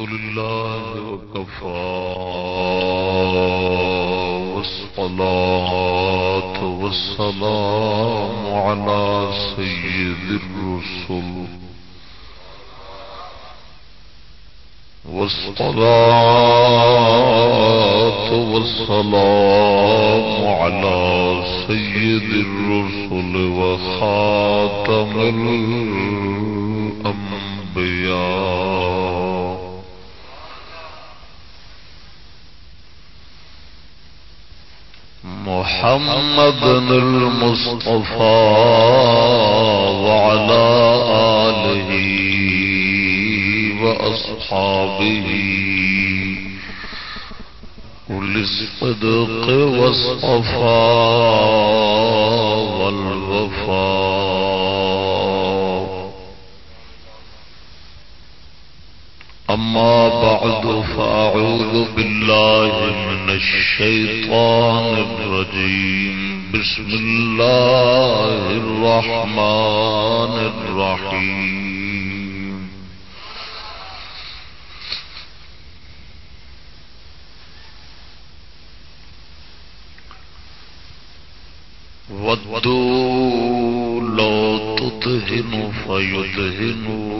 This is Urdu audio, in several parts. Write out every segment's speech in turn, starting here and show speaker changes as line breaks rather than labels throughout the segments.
لله وكفى والصلاة والسلام على سيد الرسل والصلاة والسلام على سيد الرسل وخاتم الأنبياء محمد المصطفى وعلى آله وأصحابه كل الصدق والصفاء والوفاء أما بعد فأعوذ بالله من الشيطان الرجيم. بسم الله الرحمن الرحيم. ودوا لو تدهن فيدهنون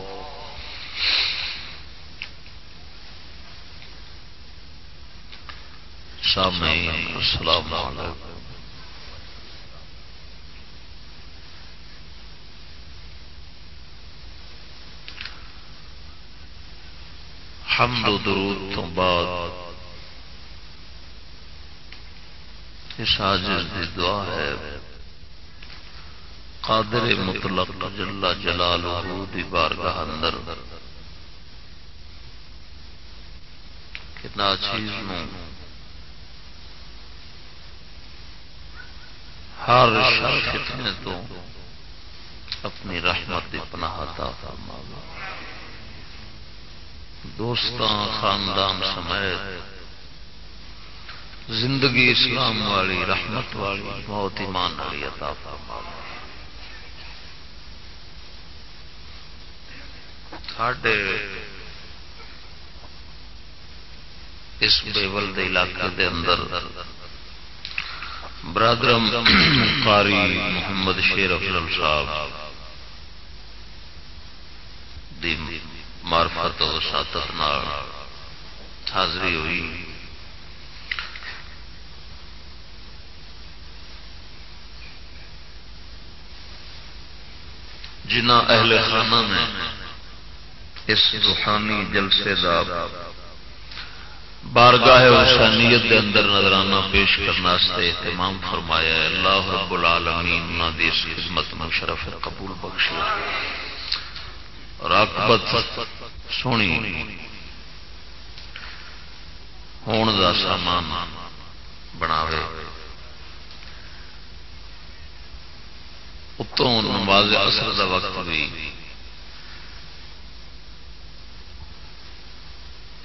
سامعين السلام عليكم حمد و درود تو بعد اس عاجز دی دعا ہے، قادر مطلق جل جلالہ دی بارگاہ اندر کتنا چیز نو ہر شر فتنے تو اپنی رحمت پناہ عطا فرماوے دوستان خاندان سمیت زندگی اسلام والی، رحمت والی، بہت ایمان والی عطا فرماوے ساڈے اس بیول دے علاقے دے اندر برادرم قاری محمد شیر افضل صاحب دی معرفت و ساتت نال حاضری ہوئی۔ جنہ اہل خانہ نے اس روحانی جلسے دا بارگاہ حسینیت کے اندر نظرانہ پیش کرنے اہتمام فرمایا ہے۔ اللہ رب العالمین انہوں دی اس خدمت مشرف قبول بخشی اور آکبت سونی۔ ہون دا سامان بناوے۔ اتوں نماز اثر دا وقت بھی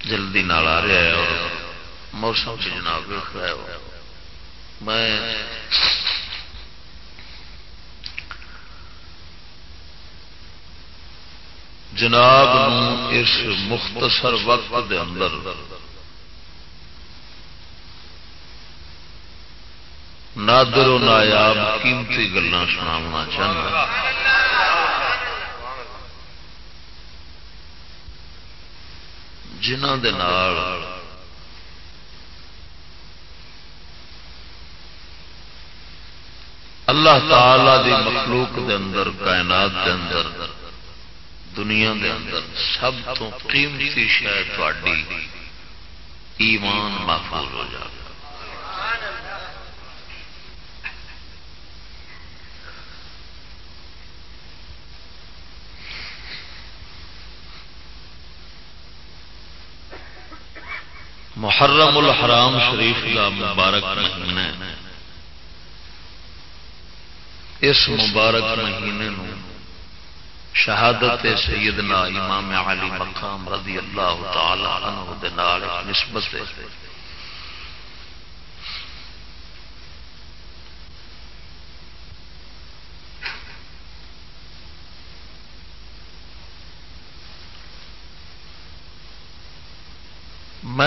جلدی نال آ رہا ہے اور موسم سے جناب ویخ رہا ہے میں جناب اس مختصر وقت دے اندر نادر و نایاب قیمتی گلان سناونا چاہنا جنہ دے
اللہ تعالی دی مخلوق دے اندر، کائنات دے اندر، دنیا دے اندر سب تو قیمتی شاید تھی ایمان محفوظ ہو جائے محرم الحرام شریف کا مبارک مہینہ اس مبارک مہینے نو شہادت سیدنا امام علی مقام رضی اللہ تعالی عنہ دے نال نسبت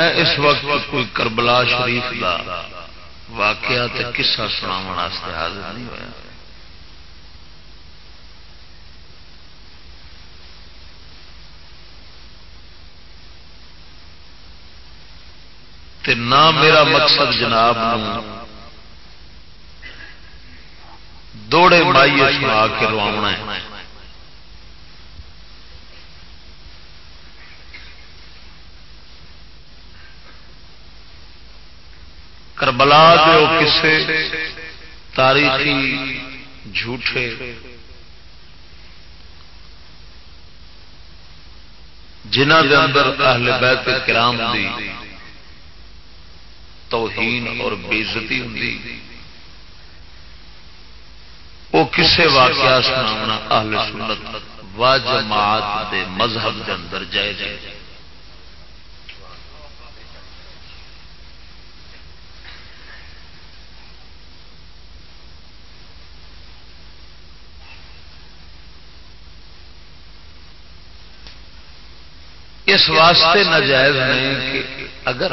میں اس وقت کوئی کربلا شریف کا واقعہ کسا سنا حاضر نہیں ہوا تے نہ میرا مقصد جناب دوڑے مائیے سنا کے رواونا ہے۔ کربلا جو کسے، تاریخی جھوٹے۔ جنہ دے اندر اہل بیت کرام دی توہین اور بےزتی ہوں وہ کسے واقعہ سنا اہل سنت واجماعت دے مذہب کے اندر جائے جائے اس واسطے ناجائز نہیں کہ اگر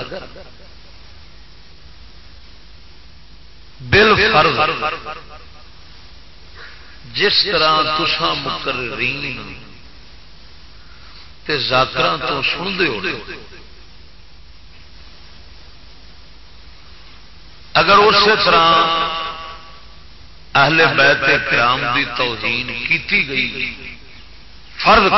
بل فرض جس طرح تسان مقررین تے زاکر تو سنتے ہو، اگر اسی طرح اہل بیت کرام دی توہین کیتی گئی، فرض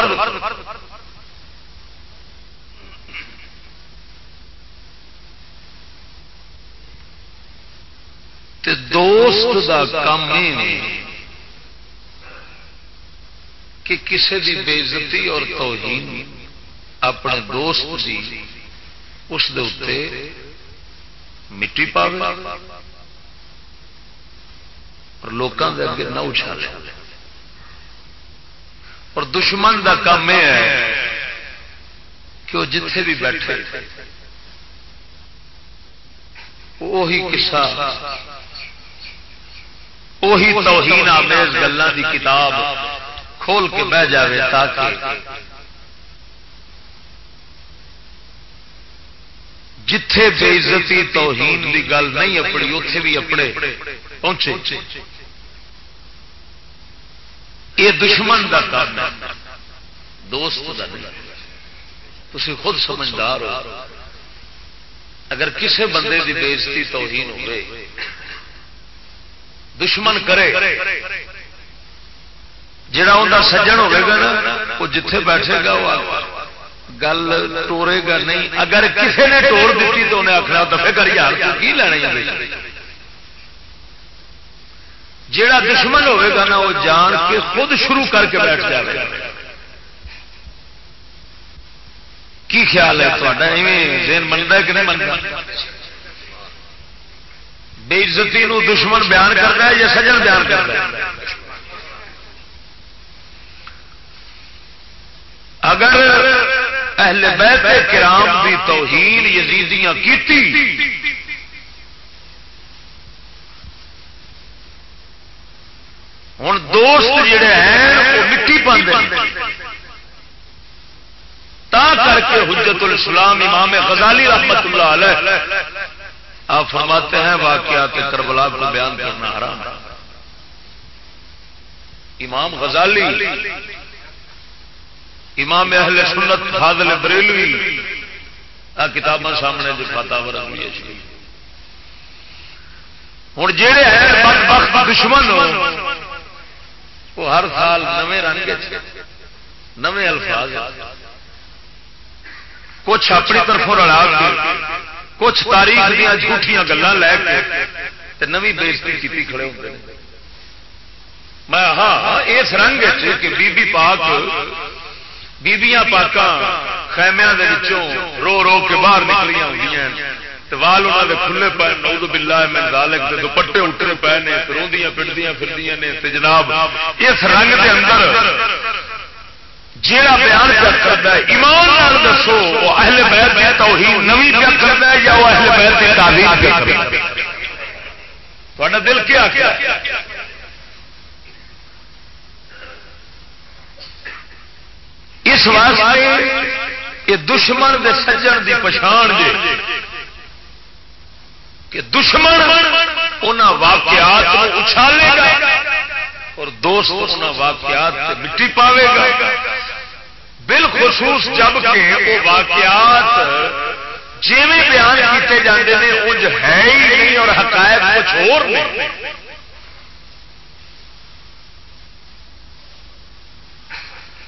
تے دوست دا کام کہ کسی دی بےزتی اور توہین اپنے دوست دی اس دے مٹی پاوے اور لوگوں کے اگے نہ اچھالے اور دشمن دا کام یہ ہے کہ وہ جتھے بھی بیٹھے وہی قصہ وہی توہین آمیز گلوں کی کتاب کھول کے بہ جائے تاکہ جتھے بے عزتی توہین کی گل نہیں اپنی اتے بھی اپنے پہنچے۔ یہ دشمن کا کام ہے۔ دوست کا نہیں۔ تھی خود سمجھدار ہو۔ اگر کسی بندے کی بےزتی توہین ہوئے دشمن کرے۔ جڑا ان سجن ہوگا نا، وہ جتھے بیٹھے گا، وہ گل ٹورے گا نہیں۔ اگر کسی نے ٹور دیتی تو انہیں آخر دفے کر یار کی لینا جیڑا دشمن ہوئے گا نا، وہ جان کے خود شروع کر کے بیٹھ جائے کی خیال ہے تا ذہن منتا کہ نہیں منتا بےزتی دشمن بیان کرتا ہے یا سجن بیان کرتا ہے؟ اگر اہل بیت کرام کی توہین یزیدیاں کیتی ہوں دوست جڑے ہیں، وہ مٹی پہ تا کر کے حجت الاسلام امام غزالی رحمت اللہ علیہ آپ فرماتے ہیں واقعات کربلا کو بیان کرنا حرام امام غزالی، امام اہل سنت فاضل بریلوی، آ کتاباں سامنے جو فاتح ہوئی ہے ہوں جہے ہیں دشمن وہ ہر سال نویں رنگ نویں الفاظ کچھ اپنی طرف رلا کے کچھ تاریخ دیا جھوٹیاں گلان لے کے نوی بےزتی کی کھڑے ہوتے ہیں میں ہاں, ہاں، اس رنگ کہ بی بی پاک بیبیاں پاک خیمیا رو رو کے باہر نکلیاں ہوئی وال انہوں نے کھلے پے نوز بلا میں دالک کے دوپٹے اٹھے پے نے روندیاں پٹدیاں پھردیاں نے جناب اس رنگ کے اندر جیڑا بیان کیا کرتا ہے، ایمان نال دسو، وہ اہل بیت کی توحید نوی کیا کرتا ہے یا وہ اہل بیت کی تعلیم کیا کرتا ہے؟ دل کیا کیا؟ اس واسطے یہ دشمن دے سجن دی پچھان جے، کہ دشمن ان واقعات اچھالے گا اور دوست ان واقعات مٹی پاوے گا بالخصوص جبکہ وہ واقعات جیویں بیان کیتے جاندے ہیں انج ہے ہی نہیں اور حقائق کچھ اور نہیں۔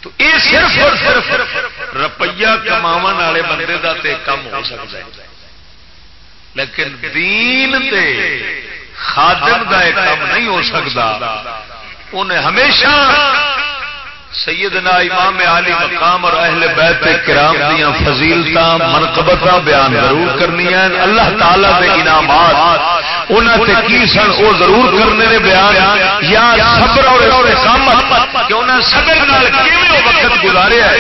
تو یہ صرف اور صرف روپیہ کما والے بندے کا تے کم ہو سکتا ہے۔ لیکن دین تے خادم کا یہ کام نہیں ہو سکتا۔ انہیں ہمیشہ سیدنا امام علی مقام اور اہل بیت کرام دیا فضیلت منقبت بیان ضرور کرنی ہیں۔ اللہ تعالی دے انعامات انہوں تے کی سن؟ وہ ضرور کرنے نے بیان۔ یا صبر اور اقامت کہ انہیں صبر نال کیویں وقت گزارے ہے؟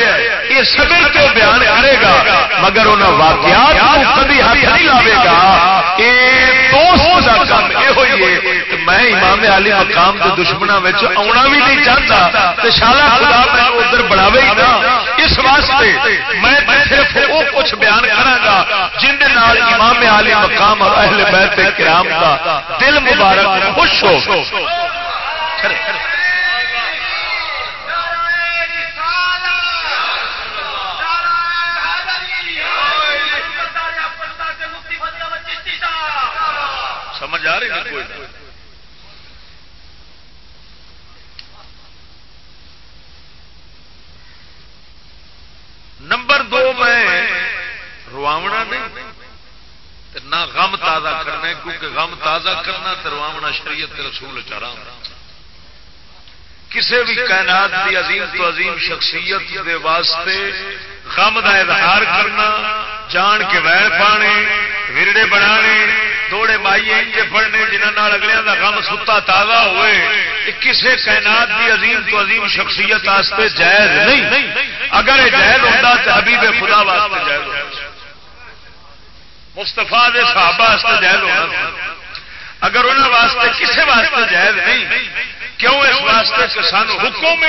یہ صبر کے بیان کرے گا؟ مگر انہیں واقعات کو کبھی ہاتھ نہیں لاوے گا۔ یہ دوست کا کام یہ ہوئی ہے میں امام علی مقام کے دشمنوں آنا بھی نہیں چاہتا تو شالا خدا میں ادھر بڑھاوے ہی نا اس واسطے میں صرف وہ کچھ بیان کرا جن امام علی مقام اور اہل بیت کرام کا دل مبارک خوش ہو۔ سمجھ آ رہی ہے کوئی۔ نمبر دو میں رواونا نہیں نہ غم تازہ کرنا کیونکہ غم تازہ کرنا تو رواونا شریعت رسول چارا کسی بھی کائنات کی عظیم تو عظیم شخصیت دے واسطے غم کا اظہار کرنا، جان کے ویر پانے ورڑے بنا دوڑے مائی انجے پڑنے جنہوں اگلے کا غم ستا تازہ ہوئے کسی کائنات کی عظیم تو عظیم شخصیت واسطے جائز نہیں۔ اگر یہ جائز ہوتا تو حبیب خدا واسطے جائز ہوتا مستفا دے صحابہ واسطے جائز ہونا اگر انہوں واسطے کسی واسطے جائز نہیں، کیوں اس واسطے کہ سان حکم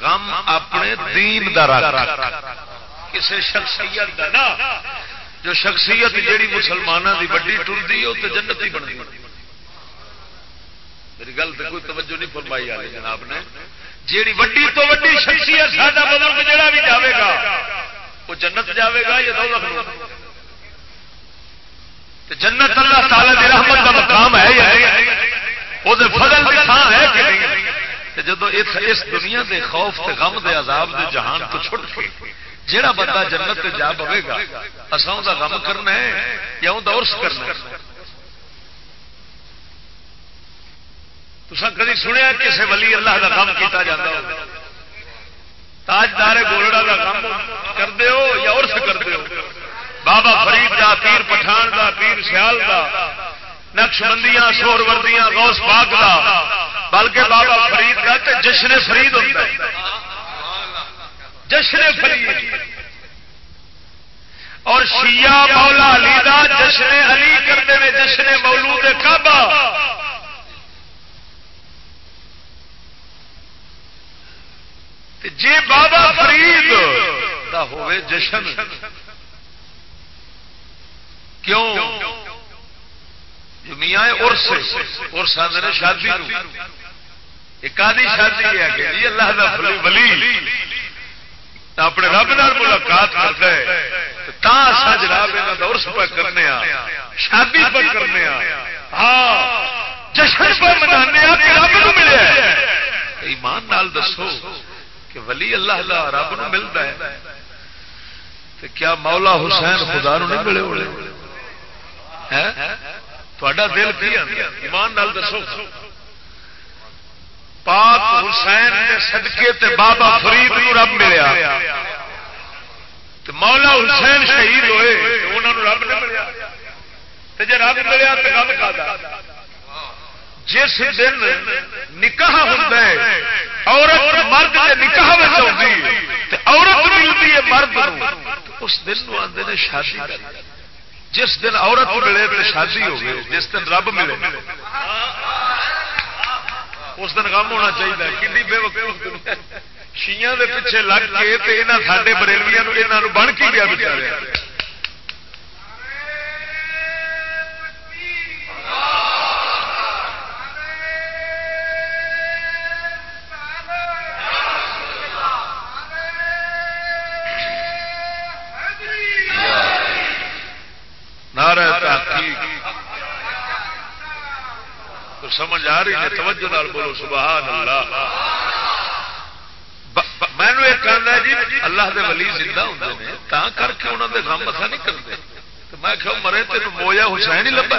غم اپنے دین دا کسی شخصیت دا نا، جو شخصیت جیڑی مسلمانوں کی وڈی ٹرتی ہے تو جنت ہی بنتی میری گل تو کوئی توجہ نہیں فرمائی آ جناب نے۔ جیڑی وڈی تو وڈی شخصیت ساڈا بزرگ جڑا بھی جاوے گا، وہ جنت جاوے گا یا دو جنت اللہ تعالی دی رحمت کا مقام ہے یا وہ فضل کی تھان ہے کہ نہیں؟ جدو اس دنیا دے خوف تے غم دے عذاب دے جہان تو چھٹ کے جیڑا بندہ جنت جا پوے گا اصل کا غم کرنا ہے یا وہ دورس کرنا ہے؟ تو کدی سنیا کسی ولی اللہ کا غم کیتا جاتا ہو؟ تاجدار گولڑا کا غم کرتے ہو یا ارس کرتے ہو؟ بابا فرید کا پیر پٹھان کا پیر سیال کا نقش بندیاں سور وردیاں غوث پاک کا بلکہ بابا فرید کا جشن فرید ہوتا ہے۔ جشن فرید اور شیعہ مولا علی دا جشن علی کرتے ہیں جشن مولود کعبہ۔ جی بابا فرید دا ہوئے جشن۔ کیوں؟ جو میاں ارس ارس آدھے شادی ایک آدھی شادی ہے کہ جی اللہ دا ولی۔ اپنے رب نال ملاقات کرتا ہے۔ تا اسا جناب یہاں کا ارس پہ کرنے شادی پر کرنے ہاں جشن پر منانے کہ رب نو ملے ایمان نال دسو کہ ولی اللہ دا رب نو ملتا ہے۔ تو کیا مولا حسین خدا نو نہیں ملے ہوئے؟ تھوڑا دل کی ایمان نال دسو۔ پاک حسین نے صدقے تے بابا فرید رب ملیا۔ مولا حسین شہید ہوئے انہوں رب نہیں ملیا۔ جی رب ملیا تو گل کا جس دن نکاح ہوتا ہے، عورت مرد کے نکاح میں ہوتی ہے عورت ملتی ہے مرد اس دن آتے ہیں شادی جس دن عورت ملے تو شادی ہو گئی جس دن رب ملے۔ اس دن کام ہونا چاہیے کھی بے وقوف۔ شیاں دے پیچھے لگ کے یہاں سارے بریلویا بن کے گیا بچارے سمجھ آ رہی ہے، توجہ بولو، سبحان اللہ۔ میں نے ایک کہنا جی اللہ دے ولی زندہ ہوں نے تا کر کے انہوں دے غم مسا نہیں کرتے میں کہ مرے تین مویا حسین ہی لبا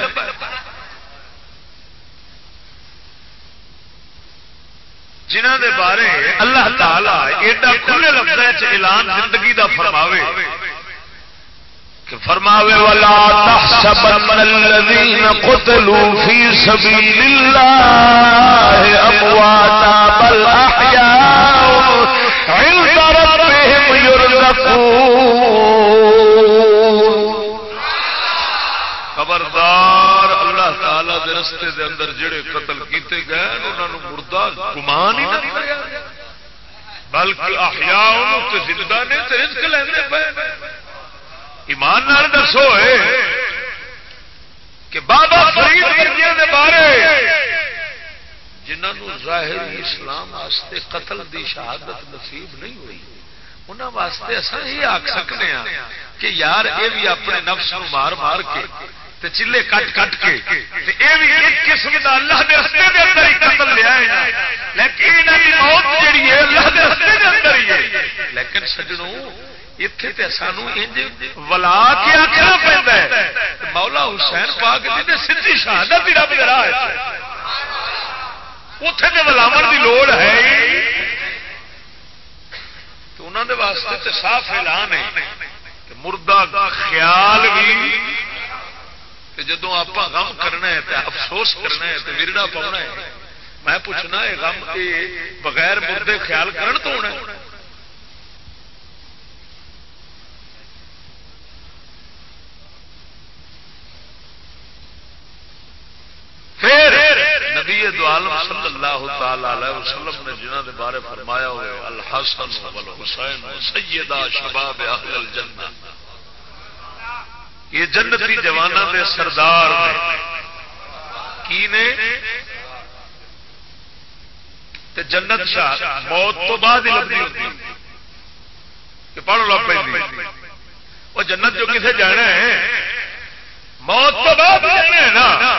جنہ دے بارے اللہ تعالی ایڈا کھلے لفظ اعلان زندگی دا فرماوے فرماوے والا تحسبن الذين قتلوا في سبيل الله امواتا بل احياء عند ربهم يرزقون خبردار اللہ تعالی دے رستے دے اندر جڑے قتل کیتے گئے انہاں نو مردہ گمان ہی نہیں بلکہ احیاء تے زندہ نے تے رزق لیندے پے ایمان نال دسو کہ بابا فرید ورگیا کے بارے جنہوں ظاہر اسلام واسطے قتل دی شہادت نصیب نہیں ہوئی انہوں واسطے اصل یہ آخ سکتے ہیں کہ یار یہ بھی اپنے نفس نو مار مار کے تے چلے کٹ کٹ کے اے بھی ایک قسم دا اللہ دے رستے دے اندر ہی قتل لیا ہے لیکن انہاں دی موت جڑی ہے، اللہ دے رستے دے اندر ہی ہے۔ لیکن سجنوں اتنے سانو ولا کے آخنا پہنتا مولا حسین پاک جی سی شہادت رب راہ اتے تو ولاو کی لوڑ ہے تو انہوں دے واسطے تے صاف اعلان ہے کہ مردہ کا خیال بھی جدو آپ غم کرنا ہے تے افسوس کرنا ہے تے ورڑا پاؤنا ہے میں پوچھنا ہے غم کے بغیر مردے خیال کرن تو ہونا ہے پھر نبی دعالم صلی اللہ تعالی علیہ وسلم نے جنہ دے بارے فرمایا ہوئے، الحسن والحسین سیدہ شباب اہل الجنہ۔ یہ جنتی جوانہ دے سردار نے۔ کی نے؟ تے جنت شاہ، موت تو بعد ہی لگتی ہوتی۔ کہ پڑھ لو پہ وہ جنت جو کسے جانا ہے، موت تو بعد جانا ہے نا۔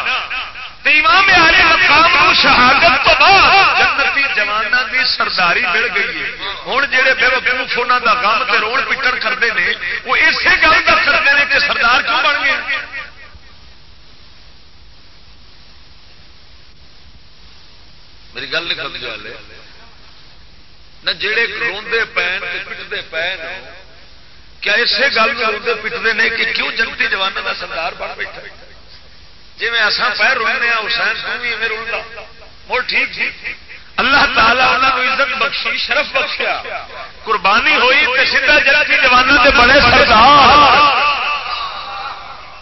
امام علی مقام کو شہادت تو بعد جنتی جوانہ دی سرداری مل گئی ہے۔ ہوں جہے بے وقوف انہوں کا غم سے روڑ پٹن کرتے ہیں وہ اسی گل کا کرتے ہیں کہ سردار کیوں بن گئے؟ میری گل نہیں کرتی گل نہ جڑے روندے پین پٹتے پین کیا اسی گل میں روندے پٹتے ہیں کہ کیوں جنتی جوانہ کا سردار بن بیٹھا؟ جی اصا پیر رونے حسین تو بھی میں رولتا مڑ ٹھیک ٹھیک اللہ تعالیٰ انہوں عزت بخشی، شرف بخشیا۔ قربانی ہوئی تو سیدھا جلدی جوانوں کے بڑے سردار۔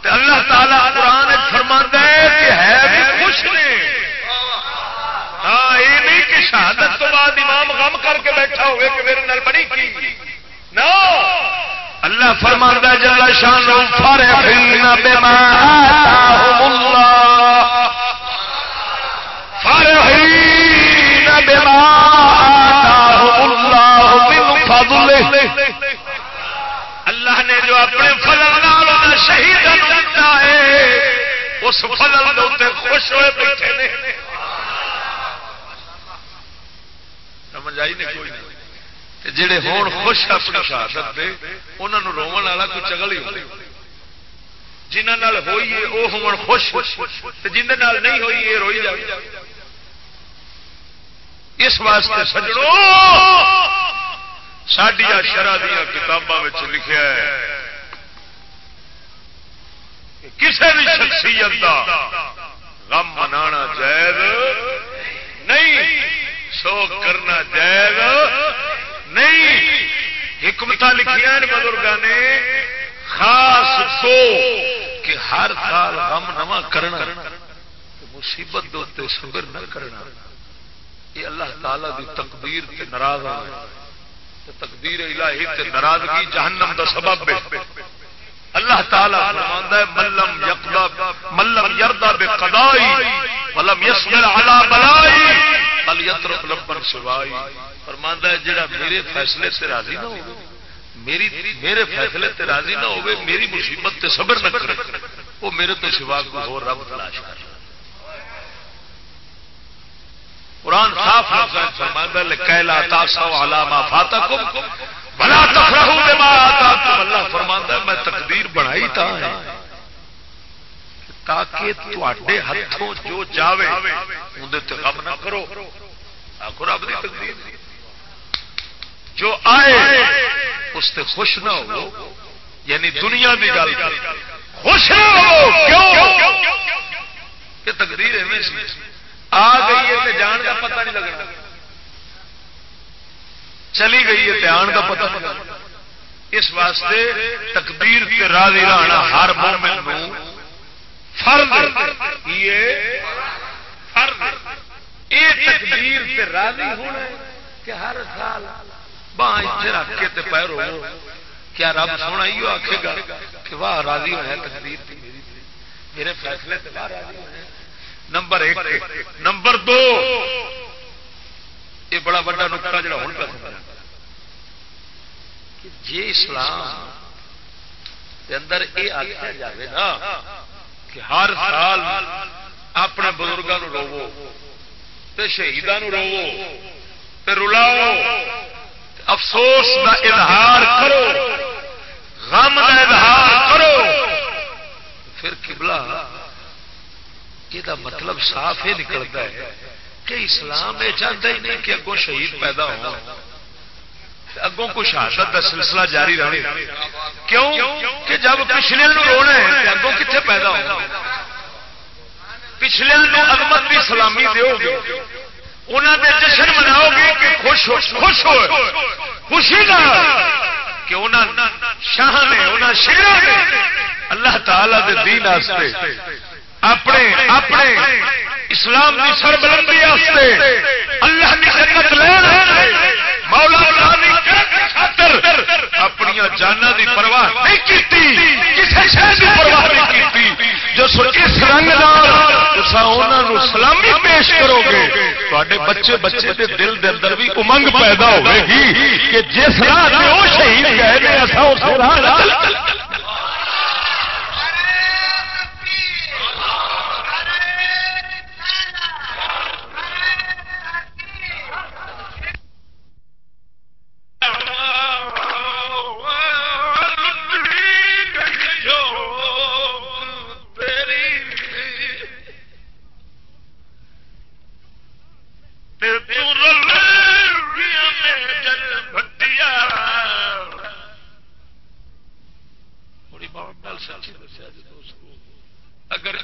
اللہ تعالیٰ قرآن فرما ہے کہ ہے بھی خوش نے۔ ہاں یہ نہیں کہ شہادت تو بعد امام غم کر کے بیٹھا ہوئے کہ میرے نال بڑی کی۔ نہ اللہ فرماندہ جل شان فرحین بما آتاهم اللہ۔ فرحین بما آتاهم اللہ، من اللہ نے جو اپنے فضل نال شہید دیتا ہے، اس فضل خوش ہوئے بیٹھے نے۔ سمجھ آئی نہیں کوئی؟ نہیں جڑے ہون خوش اپنی شہادت دے انہوں رومن والا کوئی چگل ہی جنہ ہوئی ہے وہ ہون خوش۔ جنہ نہیں ہوئی ہے روئی جائے اس واسطے سجڑوں سڈیا شرح دیا کتابوں لکھا ہے کسی بھی شخصیت کا غم منا جائز نہیں شوق کرنا جائز نہیں حکمت لکھیا بزرگ نے، خاص تو کہ ہر سال غم نواں کرنا مصیبت دے صبر نہ کرنا۔ یہ اللہ تعالی دی تقدیر تے ناراض ہونا تقدیر الہی تے ناراضگی جہنم دا سبب ہے۔ اللہ تعالی فرماندا ہے ملم یقضا ملم یرضا بقضائی، ولم يصبر على بلائی بل يترك لبن سوائی فرماندا ہے، جڑا میرے فیصلے سے راضی نہ ہو میری میرے فیصلے تے راضی نہ ہوے میری مصیبت تے صبر نہ کرے، وہ میرے تو سوا کوئی اور رب تلاش کر قرآن صاف لفظ فرماندا ہے کیلا تاسو علی ما فاتکم بلا اللہ فرماندہ میں تقدیر بنائی تا ہے تاکہ تے ہاتھوں جو جاوے اندر غم نہ کرو۔ آخو رب دی تقدیر۔ جو آئے اس سے خوش نہ ہو یعنی دنیا کی گل خوش نہ ہو کہ تقدیر ایویں آ گئی ہے جان کا پتہ نہیں لگنا۔ چلی گئی ہے دھیان کا پتا اس واسطے تقدیر تے راضی رہنا ہر مومن نو فرض یہ تقدیر تے راضی ہونا کہ ہر سال باہ اتنے رکھ کے تے پیر ہو کیا رب سونا ہی آخے گا کہ واہ راضی ہوا تقدیر تے میرے فیصلے تے باہ راضی ہوئے نمبر ایک نمبر دو یہ بڑا وا نقطہ جڑا ہوں پہ کہ جی اسلام اندر یہ آخیا جائے نا کہ ہر سال اپنے بزرگوں روو تو شہیدان روو تو رلاؤ افسوس کا اظہار کرو، غم کا اظہار کرو۔ پھر کبلا یہ مطلب صاف ہی نکلتا ہے کہ اسلام یہ چاہتا ہی نہیں کہ اگوں شہید پیدا ہو اگوں کو شہادت کا سلسلہ جاری رہے۔ کیوں؟ کہ جب پچھلے رونا ہے اگوں کتنے پیدا ہو پچھلے عظمت کی سلامی دو گے۔ انہوں نے جشن مناؤ گے کہ خوش ہو خوش ہو خوشی نہ کہ انہوں شاہ نے انہوں شیر نے اللہ تعالی دے دین اپنے اپنے اسلام کی سربلندی اللہ کی جنت لے مولا اندر اپنی جانا دی پرواہ نہیں کی کسی شہر کی پرواہ نہیں کی جو اس رنگ سلامی پیش کرو گے۔ تے بچے بچے کے دل دے اندر بھی امنگ پیدا ہوئے گی کہ جس راہ وہ شہید گئے اس راہ اگر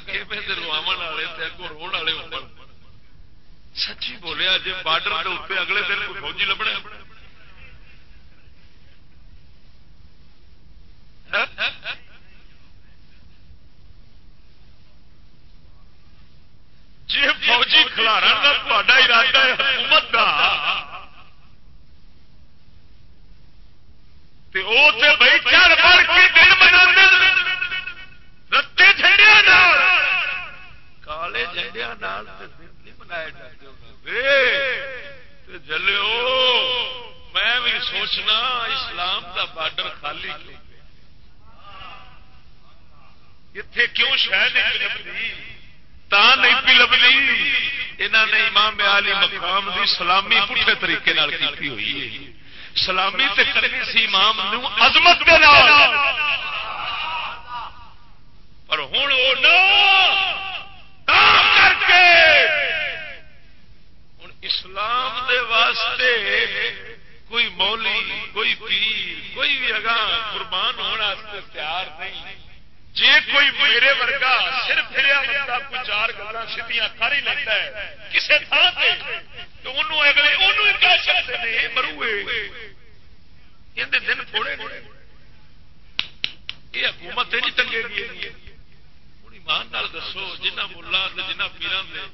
رواو والے اگوں رو والے ہو سچی بولیا جی بارڈر کے اتنے اگلے دن کوئی فوجی لبنے؟ جی فوجی کھلارا کا تا ارادہ ہے حکومت کا بھائی چار بڑھ کے دن رتے جھنڈیا کالے جھنڈیا منائے جلو میں بھی سوچنا اسلام دا بارڈر خالی کیوں اتے کیوں شہ نہیں لبھی؟ تا نہیں پی لبھی؟ یہاں نے امام علی مقام دی سلامی پٹھے طریقے کی ہوئی ہے۔ سلامی تے کرنی سی امام نو عظمت دے نال۔ پر ہوں وہ کر کے اسلام دے واسطے کوئی مولی کوئی پیر، کوئی بھی اگاں قربان ہونے تیار نہیں۔ جی کوئی میرے ورگا سر پھریا بندہ کوئی چار گلا سیدیاں کر ہی لینا ہے کسی تھان سے تو انہوں اگلے انہوں کہہ سکتے ہیں مروے۔ یہ دن تھوڑے یہ حکومت نہیں ٹنگے گی۔ ہوں ایمان دسو جنہ ملا جنہ پیران دے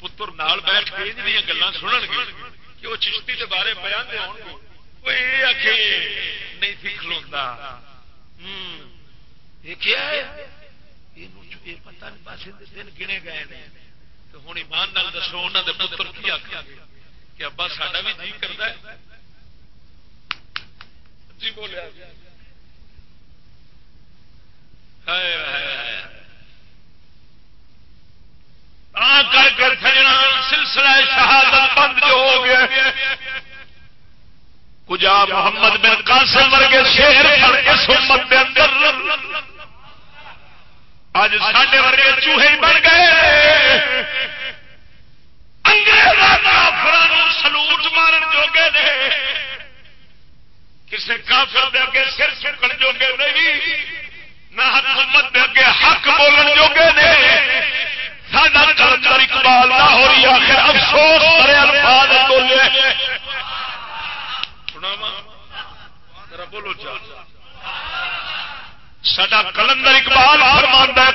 پتر نال بیٹھ کے جنیا گلان سنن گے کہ وہ چشتی کے بارے بیان دے ہوں گے یہ آ نہیں تھی کھلوتا ہوں پتا دن گنے گئے ہیں تو ہوں ایمان نال دسو انہوں نے پتر کی آخیا کہ ابا ساڈا بھی جی کرتا ہے جی بولیا کر کر سلسلہ شہادت بند جو ہو گیا کجا محمد بن قاسم ورگے شیر اس امت کے اندر۔ اج ساڈے ورگے چوہے بن گئے۔ سلوٹ مارن جوگے نے۔ کسی کافر دے اگے سر چکن جوگے نہیں، نہ حکومت دے اگے حق بولن جوگے نے۔ ساڈا کلندر اقبال نہ ہو رہی آخر افسوس کرے الفاظ بولے۔ بولو چاہ سڈا کلندر اقبال فرماندہ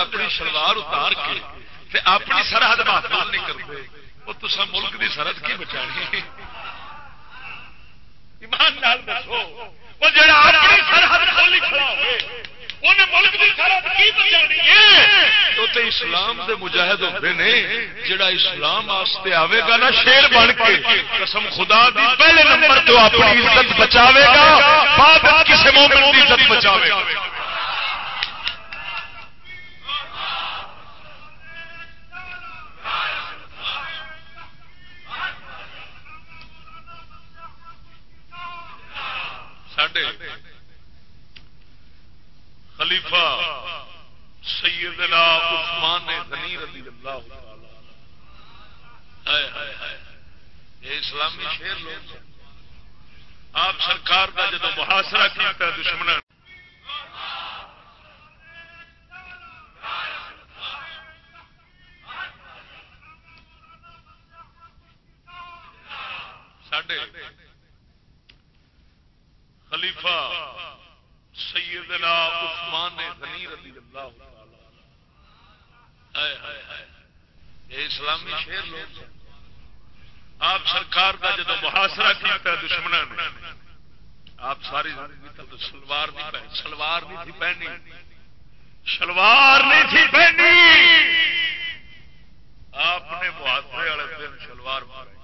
اپنی شلوار اتار کے تے اپنی سرحد محفوظ نہیں کرتے۔ وہ تصا ملک کی سرحد کی بچانی ایمان نال دسو۔ اسلام دے مجاہد ہوتے نے، جڑا اسلام واسطے آئے گا نا، شیر بن کے، قسم خدا دی، پہلے نمبر تو اپنی عزت بچاوے گا بعد کسی مومن کی عزت بچاوے گا ساڈے خلیفہ سیدنا عثمان غنی رضی اللہ تعالی یہ اسلامی شیر لوگ آپ سرکار کا جب محاصرہ کیا دشمن ساڈے خلیفہ سیدنا عثمان غنی رضی اللہ تعالی۔ ہائے ہائے ہائے یہ اسلامی شیر لوگ آپ سرکار کا جب محاصرہ کیا دشمن نے، آپ ساری زندگی تک سلوار نہیں پہنی سلوار نہیں تھی پہنی شلوار نہیں تھی پہنی آپ نے محاصرے والے دن شلوار مارے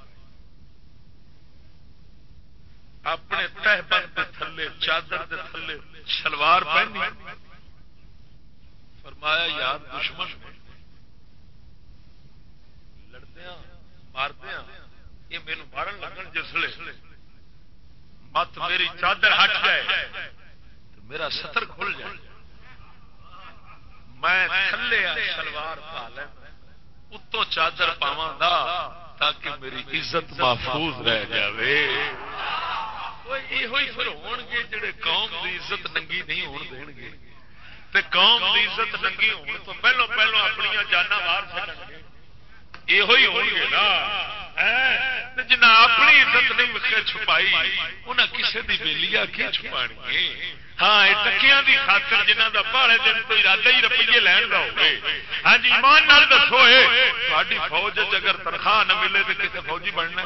اپنے تہ بند تھلے چادر دے تھلے شلوار پہنی فرمایا یار دشمن لڑدیا ماردیا یہ میرے مارن لگن جسلے۔ مت میری چادر ہٹ جائے، تو میرا ستر کھل جائے۔ میں تھلے شلوار پا لیں اتوں چادر پاوا تاکہ میری عزت محفوظ رہ جائے یہ پھر گے جڑے قوم کی عزت ننگی نہیں ہون دین گے تے قوم کی عزت ننگی ہون تو پہلو پہلو اپنی جانا باہر گے یہ ہون گے نا جنا اپنی عزت نہیں چھپائی انہیں کسی کی بےلی کی چھپانی ہاں ٹکیاں دی خاطر جنہ دا پہلے دن تو ارادہ ہی روپیے لین کا ہوگی ہاں جی ایمان نال دسو تاری فوج اگر تنخواہ نہ ملے تو کتنے فوجی بننا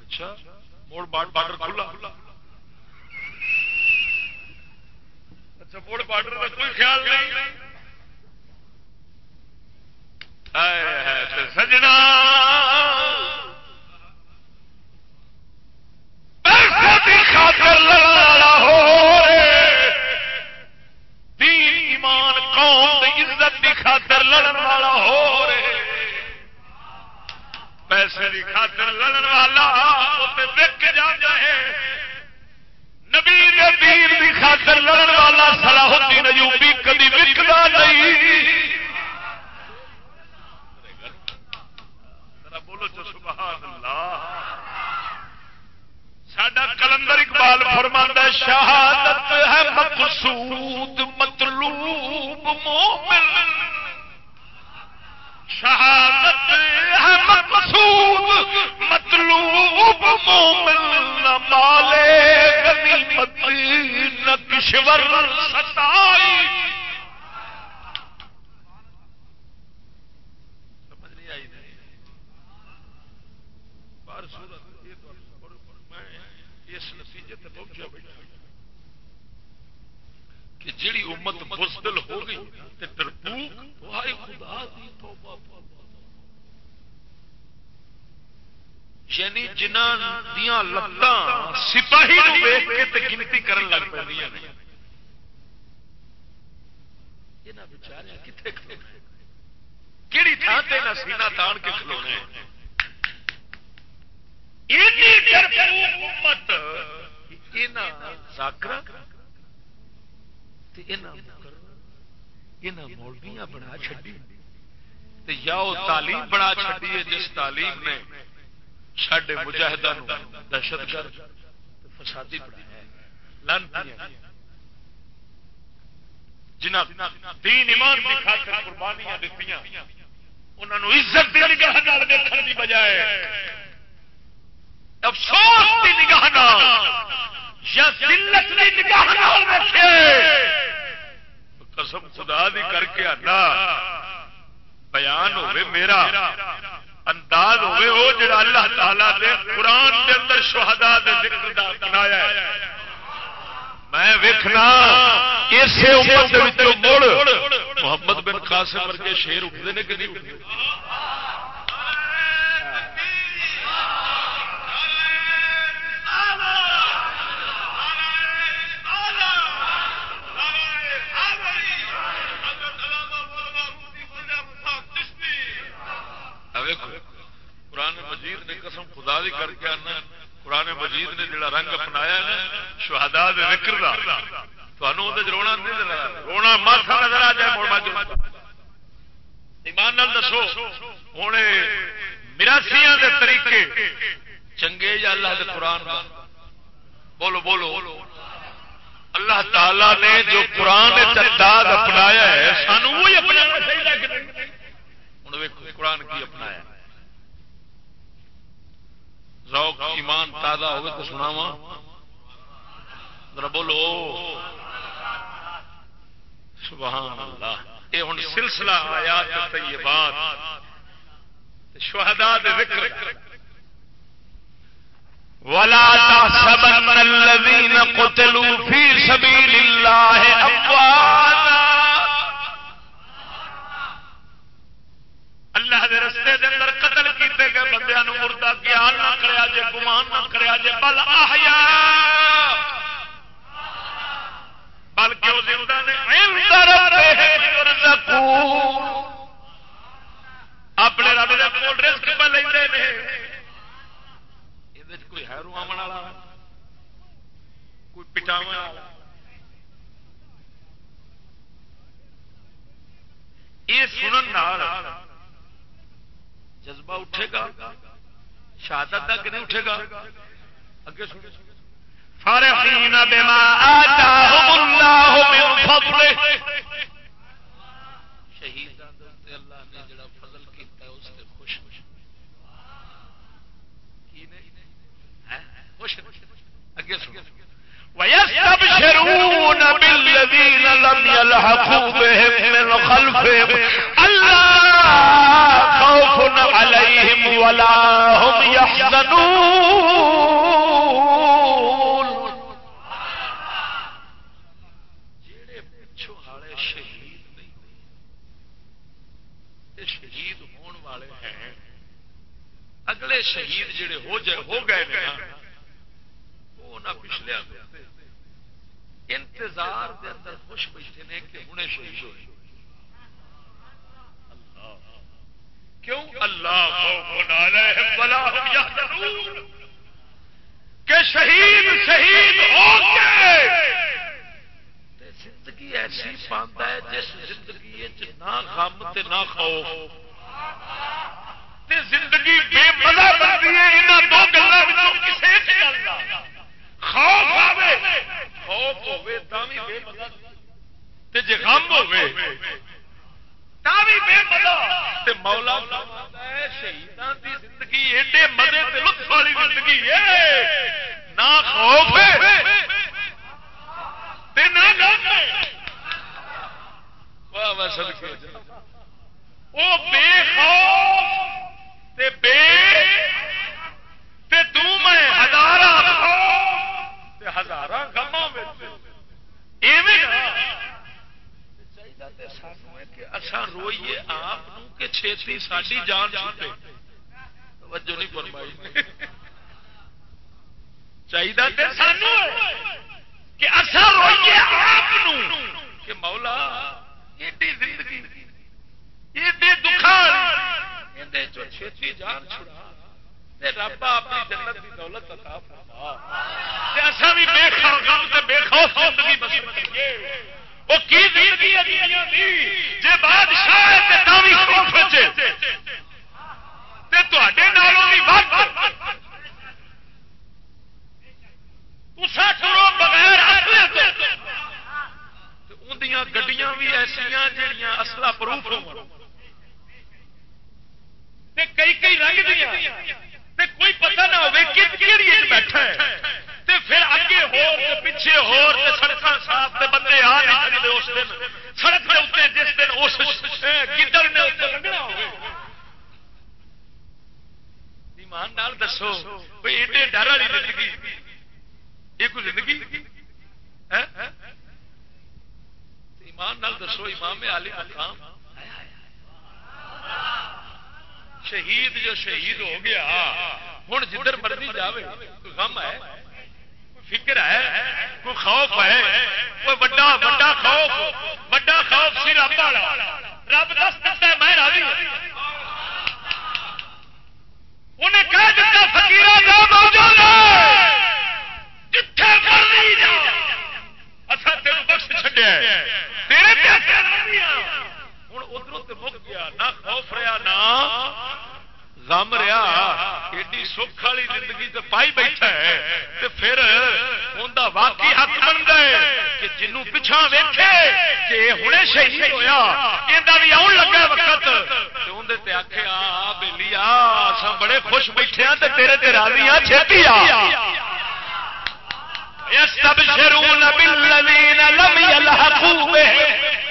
اچھا موڑ بارڈر کھلا۔ اچھا موڑ بارڈر کا کوئی خیال نہیں۔ سجنا۔ خاطر لڑا ہو دین، ایمان، قوم عزت کی خاطر لڑن والا ہو رہے۔ پیسے کی خاطر لڑن والا وک جانا ہے۔ نبی دیر کی خاطر لڑن والا صلاح الدین ایوبی کبھی وکدا نہیں۔ بولو جو سبحان اللہ ساڈا کلندر اقبال فرماندہ شہادت ہے مقصود، مطلوب مومن۔ شہادت ہے مقصود، مطلوب مومن نہ مالے غنیمت نہ کشور ستائی۔ اس نتیجے پہنچا بیٹھا کہ امت بزدل ہو گئی تے وائے خدا دی توبہ یعنی جنہاں دیاں لتاں سپاہی نو ویکھ کے تے گنتی کرن لگ پیندیاں نے۔ انہاں بیچارے کتھے کیڑی تھاں تے نہ سینہ تان کے کھلونے ایڈی ڈرپوک امت انہاں ذاکرہ مولویاں بنا چڈی یا وہ تعلیم بنا چڈی ہے، جس تعلیم نے سڈے مجاہدہ دہشت گرد فسادی بنایا جنہ دین ایمان کی خاطر قربانیاں دیتی انہوں عزت کی نگاہ دیکھنے کی بجائے افسوس کی نگاہ یا ذلت کی نگاہ دیکھے۔ قسم خدا دی کر کے آنا۔ بیان ہوئے میرا۔ انداز ہوئے وہ جڑا اللہ تعالی دے قرآن دے اندر شہدا دے ذکر دا بنایا ہے۔ میں ویکھنا اسے امت دے وچوں مڑ۔ محمد بن قاسم ورگے شیر اٹھتے ہیں کہ نہیں اٹھتے؟ قرآن مجید نے قسم خدا دی کر کے آنا قرآن مجید نے جڑا رنگ اپنایا نا شہدا ذکر دا رونا نہیں نظر رونا ماسا نظر آ جائے مڑ ایمان دسو ہوں مراسیاں دے طریقے چنگے یا اللہ دے قرآن بولو بولو۔ اللہ تعالی نے جو قرآن اپنایا ہے، سانو وہی اپنانا ہوں قرآن کی اپنایا ذوق، ایمان تازہ ہوگا تو سناوا ذرا بولو۔ سبحان اللہ یہ ہوں سلسلہ آیات طیبات۔ شہداء ذکر۔ ولا تحسبن الذين قتلوا في سبيل الله امواتا اللہ دے رستے دے اندر قتل کیتے گئے بندیاں نو مردہ خیال نہ کریا جے، گمان نہ کریا جے، بل احیا! بلکہ وہ زندہ نے عند ربهم يرزقون اپنے رب دے کول رزق پہ لیندے نے۔ یہ کوئی ہے روامن والا؟ کوئی پٹاو والا؟ یہ سنن نال جذبہ اٹھے گا، شہادت تک نہیں اٹھے گا۔ اگے فرحین بما آتاهم اللہ من فضل شہید اللہ نے جڑا فضل کیتا ہے، اس سے خوش کی نہیں ہے خوش اگے سنو۔ ويستبشرون بالذين لم يلحقوا بهم من خلفهم ألا خوف عليهم ولا هم يحزنون. شہید ہون والے ہیں اگلے شہید جڑے ہو جائے ہو گئے وہ نہ پچھلے انتظار دے اندر خوش بیٹھے نے کہ ہوں شہید ہوئے۔ کیوں؟ اللہ کہ شہید شہید ہو کے زندگی ایسی پاتا ہے جس زندگی نہ غم تے نہ خوف۔ تے زندگی بے مزہ بنتی ہے، انہاں دو گلوں گلاں کسے خوف آوے. خوف ہوے تا بھی بے مزہ تے جے غم ہوے تا بھی بے مزہ تے مولا فرماتا ہے، شہیداں دی زندگی ایڈے مزے تے لطف والی زندگی ہے۔ نہ خوف ہے، تے نہ غم ہے۔ واہ واہ صدقے او بے خوف، تے بے، تے تو میں ہزارہ خوف۔ تے ہزارہ روئیے آپ کہ چھیتی ساری جان چھوٹے۔ توجہ نہیں فرمائی۔ چاہیے کہ اساں روئیے آپ کہ مولا ایڈی زندگی ایڈے دکھا جو چھیتی جان چھڑا رب اپنی جنت کی دولت عطا فرما۔ بھی بے خوف تے بے خوف زندگی کی زندگی ہے جی؟ جے بادشاہ ہے تے خوف وچ تے تواڈے نالوں ٹرو بغیر اندیاں گڈیاں بھی ایسا جہاں اصلا پروف کئی کئی رنگ دیا کوئی پتہ نہ ہوئے کہ بیٹھا ہے۔ تے پھر اگے ہو پیچھے ہو سڑک صاف تے بندے آ نہیں اس دن۔ سڑک کے اتنے جس دن اس گدڑ نے اتنے لگنا ہوئے۔ ایمان نال دسو، کوئی ایڈے ڈر والی زندگی؟ یہ کوئی زندگی؟ ایمان نال دسو، امام علی مقام۔ شہید جو شہید ہو گیا، ہوں جدھر مرضی جائے غم ہے؟ فکر ہے؟ کوئی خوف ہے؟ کوئی بڑا بڑا خوف بڑا خوف سی رب والا۔ رب دس دستا ہے، میں راضی انہیں کہہ دیتا فقیرہ نہ موجود تیرے بخش چھڈیا تیرے ہوں ادھر مک گیا نہ خوف رہا نہ غم رہا ایڈی سکھ والی زندگی تے پائی بیٹھا ہے تے پھر اوندا واقعی حق بندا ہے کہ جنوں پچھا ویکھے کہ اے ہنے شہید ہویا ایندا وی اون لگا وقت تے اوندے تے آکھے آ بڑے خوش بیٹھے ہاں تیرے تے راضی چھتی آ یستبشرون بالذین لم یلحقوا بهم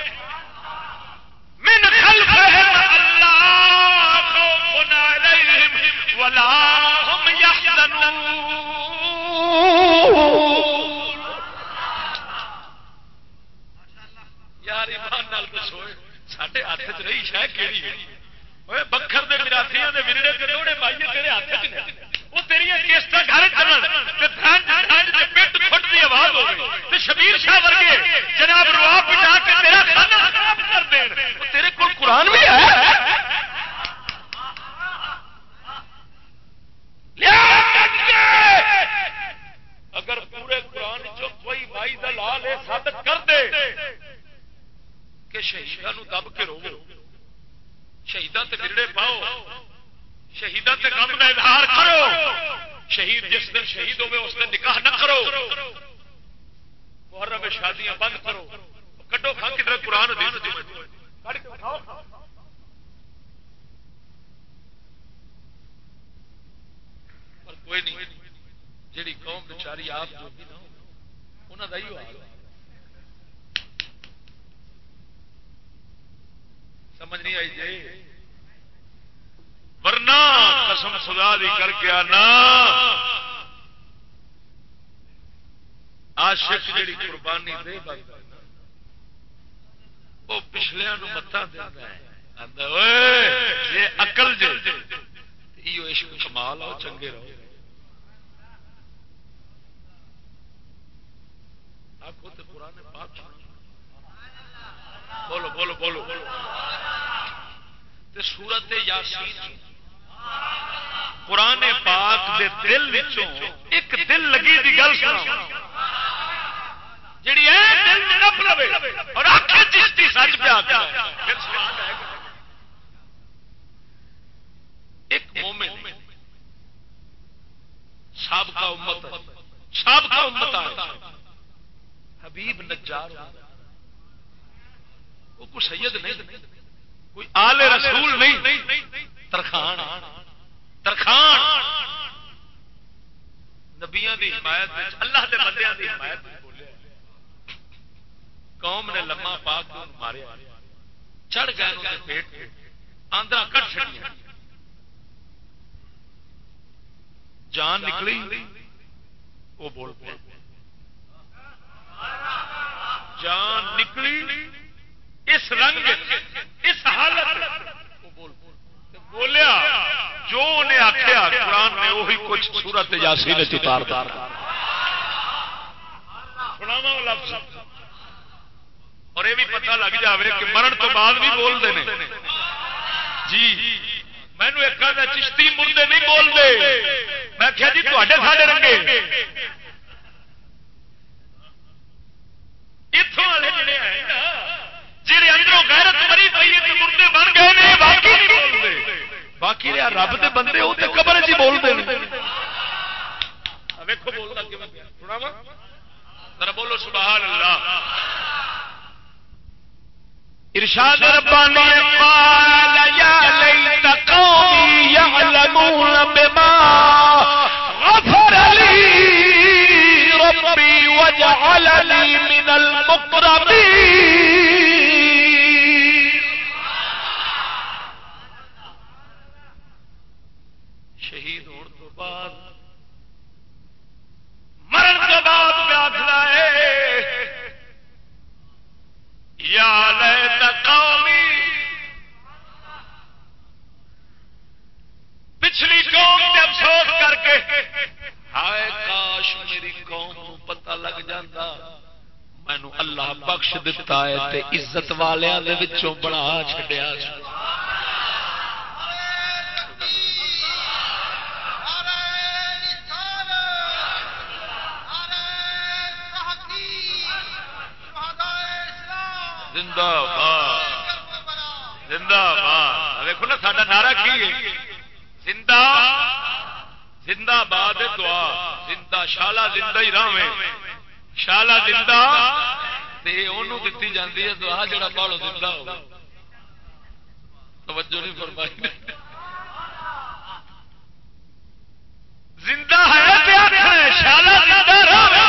من خلفهم الله خوف عليهم ولا هم يحزنون یار ایمان نال دسو، ساڈے ہاتھ چ رہی شہ کیڑی ہے؟ بکھر دے دے ورڑے تے مائیے تیرے ہاتھ نے گھر پٹ آواز شبیر شاہ ورگے جناب روا پٹا کے تیرا کھانا خراب کر تیرے قرآن بھی ہے اگر پورے قرآن چ کوئی مائی دلال ثابت کر دے کہ شہیدان دب کے رو شہیدان تے برڑے پاؤ۔ شہیدان تے غم کا اظہار کرو۔ شہید جس دن شہید ہوئے اس دن نکاح نہ کرو۔ محرم میں شادیاں بند کرو۔ کٹو کھا کدھر قرآن دین پر کوئی نہیں، جیڑی قوم بچاری آپ جو بھی نہ ہو انہوں کا ہی حال سمجھ نہیں آئی جی؟ ورنہ قسم خدا دی کر کے آنا۔ عاشق جڑی قربانی دے وہ پچھلے متا جی اقل جی عشق کمال آؤ چنگے رہو۔ آخو تو پرانے پاک بولو بولو بولو۔ بولو سورت یاسین قرآن پاک دے دل وچوں ایک دل لگی دی گل سنا جڑی ہے دل میں نپ لوے اور آخر چشتی سچ پہ آتا ایک مومن سابقہ امت سابقہ امت حبیب نجار وہ کوئی سید نہیں، کوئی آل رسول نہیں، ترخان ترخان۔ نبیا دی حمایت اللہ دے بندیاں دی حمایت قوم نے لما پا کے مارے چڑھ گئے پیٹ آندرا کٹ چڑی جان نکلی، وہ بول پہ جان نکلی اس رنگ، اس حالت۔ بولیا، جو انہیں آخیا قرآن نے وہی کچھ سورت جاسی نے چتار دار اور یہ بھی پتہ لگ جائے کہ مرن تو بعد بھی بولتے ہیں جی مینو ایک چشتی مردے نہیں بولتے۔ میں کیا جی تے سارے رنگے۔ اتوں والے جڑے ہیں جی اندروں غیرت مری پی مردے بن گئے باقی نہیں بولتے۔ باقی رب دے بندے وہ قبر چ بولتے بولو سبحان اللہ ارشاد ربانی قال یا لیت قومی یعلمون بما قومی پچھلی قوم سے افسوس کر کے ہائے کاش میری قوم پتہ لگ جاتا مینو اللہ بخش دتا ہے تے عزت والوں کے بڑا چڑیا زندہ باد. زندہ باد. دیکھو نا سا نعرہ کی زندہ زندہ باد دعا. زندہ، شالا زندہ ہی رہے شالا زندہ دیتی جاتی ہے، دعا جڑا پالو زندہ ہو. توجہ نہیں فرمائی۔ زندہ ہے شالا زندہ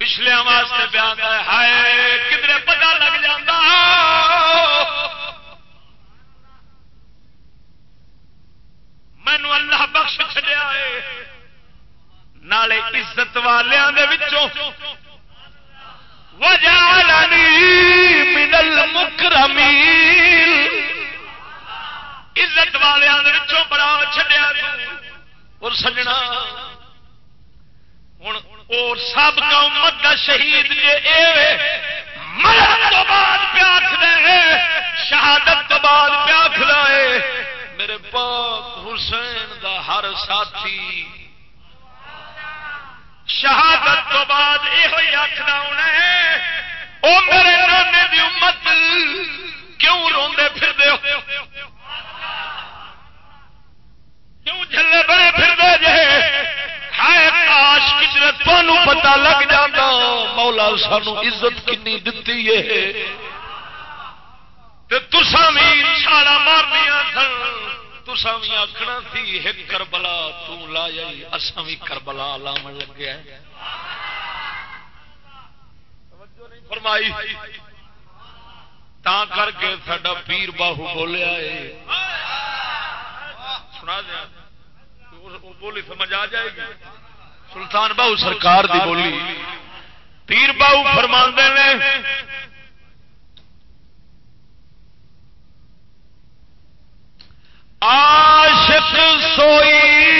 پچھلے واسطے بیان ہے ہائے کدھر پتا لگ جاتا مینو اللہ بخش چڑیا ہے۔ نالے عزت والوں من المکرمین عزت والوں بڑا چڈیا اور سجنا۔ ہوں اور سب کا امت کا شہید مرد تو بعد پیاکھ شہادت تو بعد پیاکھ ہے۔ میرے پاک حسین دا ہر ساتھی۔ شہادت تو بعد یہ آخر انہیں وہ میرے نانے دی امت کیوں روندے پھر دے کیوں جلے بڑے پھر تمہوں پتا لگ جاتا مولا سانو عزت کنی دتی ہے۔ تسان بھی چھالا مارنیا سن۔ تسان بھی آخنا تھی ایک کربلا تلا جائی اصا بھی کربلا لاو لگیا فرمائی۔ تا کر کے سڈا پیر باہو بولیا ہے۔ سنا دیا۔ بولی سمجھ آ جائے گی۔ سلطان باہو سرکار دی بولی۔ پیر باہو فرما نے عاشق سوئی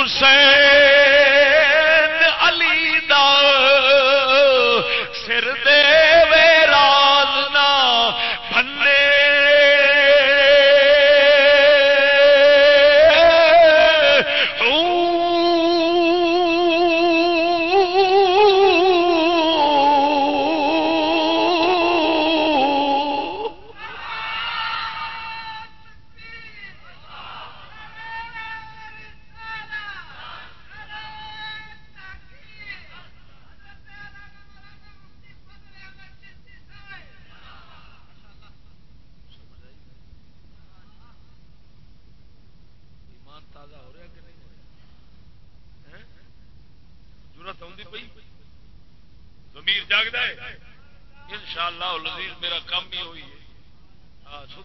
حسین علی دا سر دے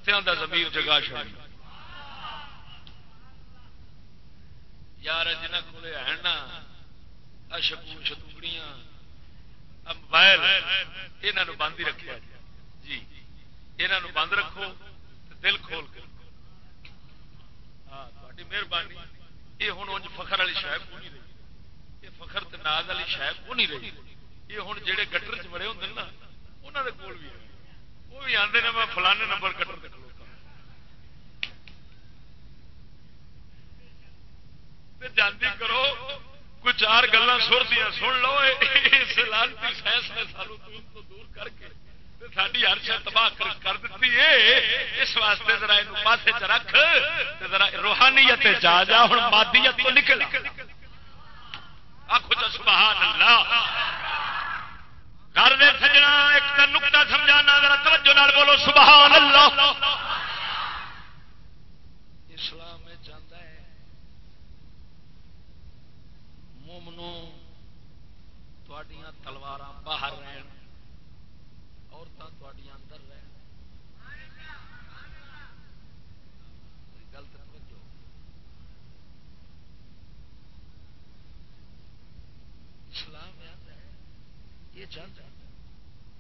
کتوں کا زمیر جگا چار جنہ کو بند ہی رکھا جی۔, جی، یہ بند رکھو دل کھول کے۔ ہاں مہربانی۔ یہ ہوں انج فخر والی شاید کو نہیں رہی۔ یہ فخر ناز والی شاید کو نہیں رہی۔ یہ ہوں جہے گٹر چ بڑے ہوں نا انہوں کے کول بھی ہے۔ وہ بھی آتے ہیں میں فلانے نمبر گٹر جانتی کرو کوئی چار گلا سر دیا سن لو اس لالتی سائنس نے سالو تو دور کر کے ساری ہر شا تباہ کر دیتی ہے اس واسطے ذرا یہ پاسے چ رکھ ذرا روحانیت جا جا ہوں مادیت تو نکل۔ آخو تو سبحان اللہ۔ گھر دے سجنا، ایک تو نکتا سمجھانا، ذرا توجہ نال بولو سبحان اللہ اسلام چاہتا ہے مومنو تلوار باہر رہن عورتیں اندر رہن۔ گلت توجہ؟ اسلام یہ چاہتا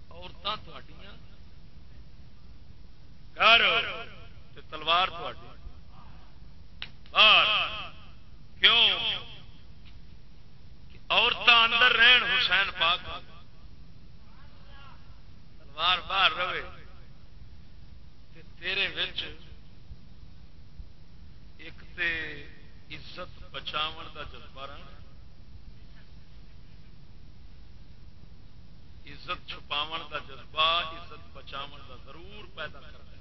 عورتیں تلوار کیوں؟ عورتیں اندر رہن حسین پاک تلوار باہر رہے۔ تیرے وچ ایک تے عزت بچاو دا جذبہ رہنا عزت چھپاو دا جذبہ، عزت بچاو دا ضرور پیدا کرنا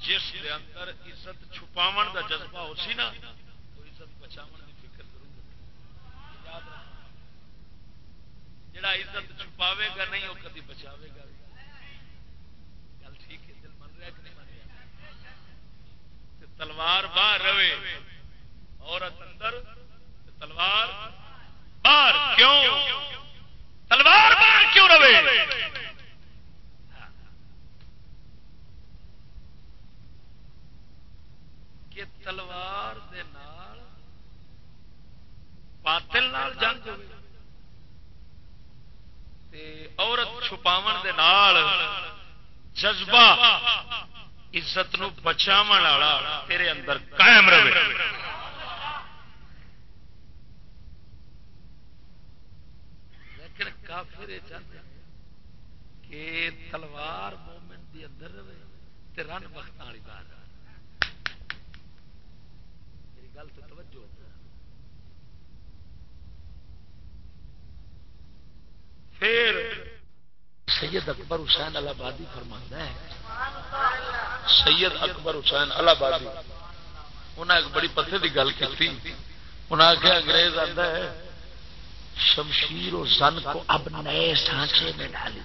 جس دے اندر عزت چھپاو دا جذبہ ہو سی نا تو عزت بچاو جڑا عزت چھپاوے گا نہیں، وہ کدی بچاوے گا۔ گل ٹھیک ہے، دل من رہا کہ نہیں من رہا؟ تلوار باہر رہے، عورت اندر تلوار باہر۔ کیوں؟ تلوار باہر کیوں رہے کہ تلوار دے نال باطل نال جنگ ہوئے۔ عورت چھپاو جذبہ عزت نو بچاو والا تیرے اندر قائم رہے۔ لیکن کافر یہ چاہتے ہیں کہ تلوار مومن دی اندر رہے تے رن وقت والی بات میری گل تو توجہ پھر سید اکبر حسین الہبادی فرمانا ہے۔ سید اکبر حسین الہبادی انہیں ایک بڑی پتے کی گل کی انہیں آخیا انگریز آتا ہے شمشیر و زن کو اب نئے سانچے میں ڈالی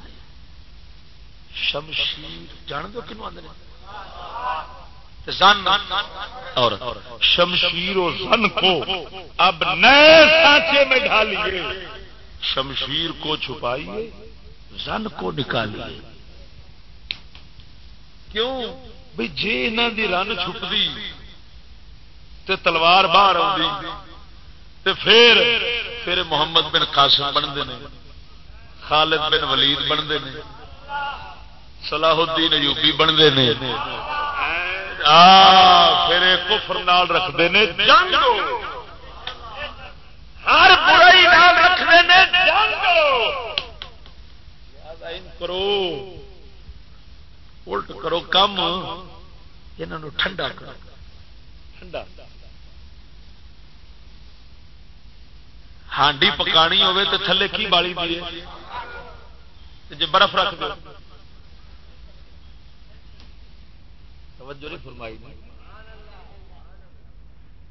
شمشیر، جان دو کنو آدھے اور شمشیر و زن کو اب نئے سانچے میں ڈالیے شمشیر کو چھپائیے، زن کو نکالیے۔ کیوں؟ بھائی جی یہاں کی رن چھپتی تو تلوار باہر آتی پھر پھر محمد بن قاسم بنتے ہیں، خالد بن ولید بنتے ہیں صلاح الدین ایوبی بنتے ہیں۔ پھر کفر نال رکھتے ہیں، جنگ ہر برائی نام رکھنے کرو، الٹ کرو کم یہ ٹھنڈا کرو۔ ٹھنڈا۔ ہانڈی پکانی ہوے تو تھلے کی بالی دی جی برف رکھ دو توجہ نہیں فرمائی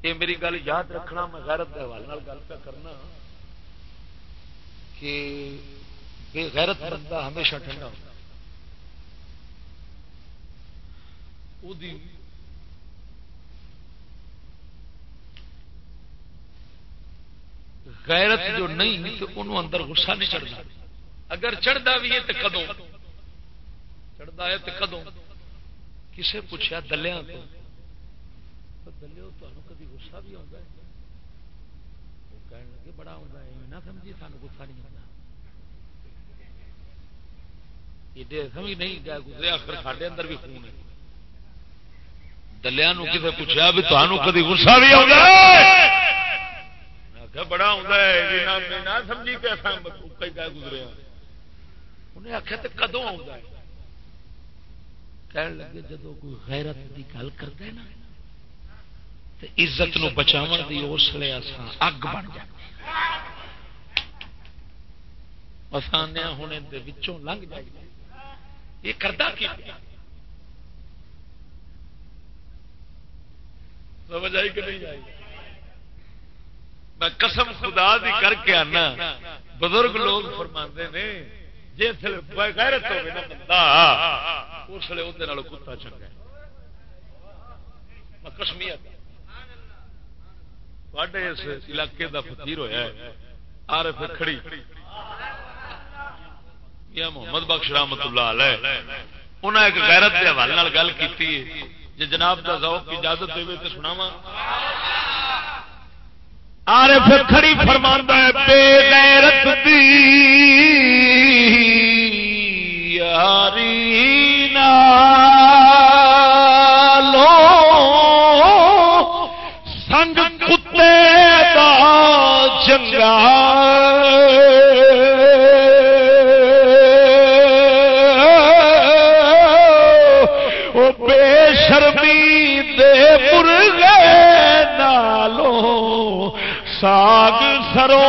یہ میری گل یاد رکھنا، میں غیرت کے حوالے گل پہ کرنا کہ بے غیرت بندہ ہمیشہ ٹھنڈا ہوتا غیرت جو نہیں تو انہوں اندر غصہ نہیں چڑھتا۔ اگر چڑھتا بھی ہے تو کدو چڑھتا ہے تو کدو کسے پوچھا دلیا تو؟ دلو کدی گسا بھی آتا ہے۔ وہ کہنے لگے بڑا آتا ہے نہ سمجھی سانو گسا نہیں آتا ایڈے سمجھ نہیں گیا گزرے، آخر ساڈے اندر بھی خون ہے۔ دلیا کسی پوچھا بھی تمہوں کدی گسا بھی آ بڑا آ سمجھی کہ گزرے ہاں۔ انہیں آخیا تو کدو آ لگے جدو کوئی غیرت کی گل کرتے نا عزت نو بچاو کی اس لیے اگ بن جائے مسانیا ہونے لنگ جائے یہ کرتا کی؟ سمجھ آئی کہ نہیں آئی؟ میں قسم خدا دی کر کے آنا۔ بزرگ لوگ فرما نے جس غیرت ہو نا بندہ، اس لیے اندر کتا چنگا کشمیر اس علاقے دا فقیر ہویا ہے آر پھر کھڑی۔ یا محمد بخش رحمت اللہ علیہ انہیں ایک غیرت کے حوالے گل کی جی جناب کا ذوق اجازت دے تو سناوا عارف کھڑی فرماندہ ہے بے غیرت دی۔ یاری نالو۔ سنگ کتے دا جنگا ساگ سرو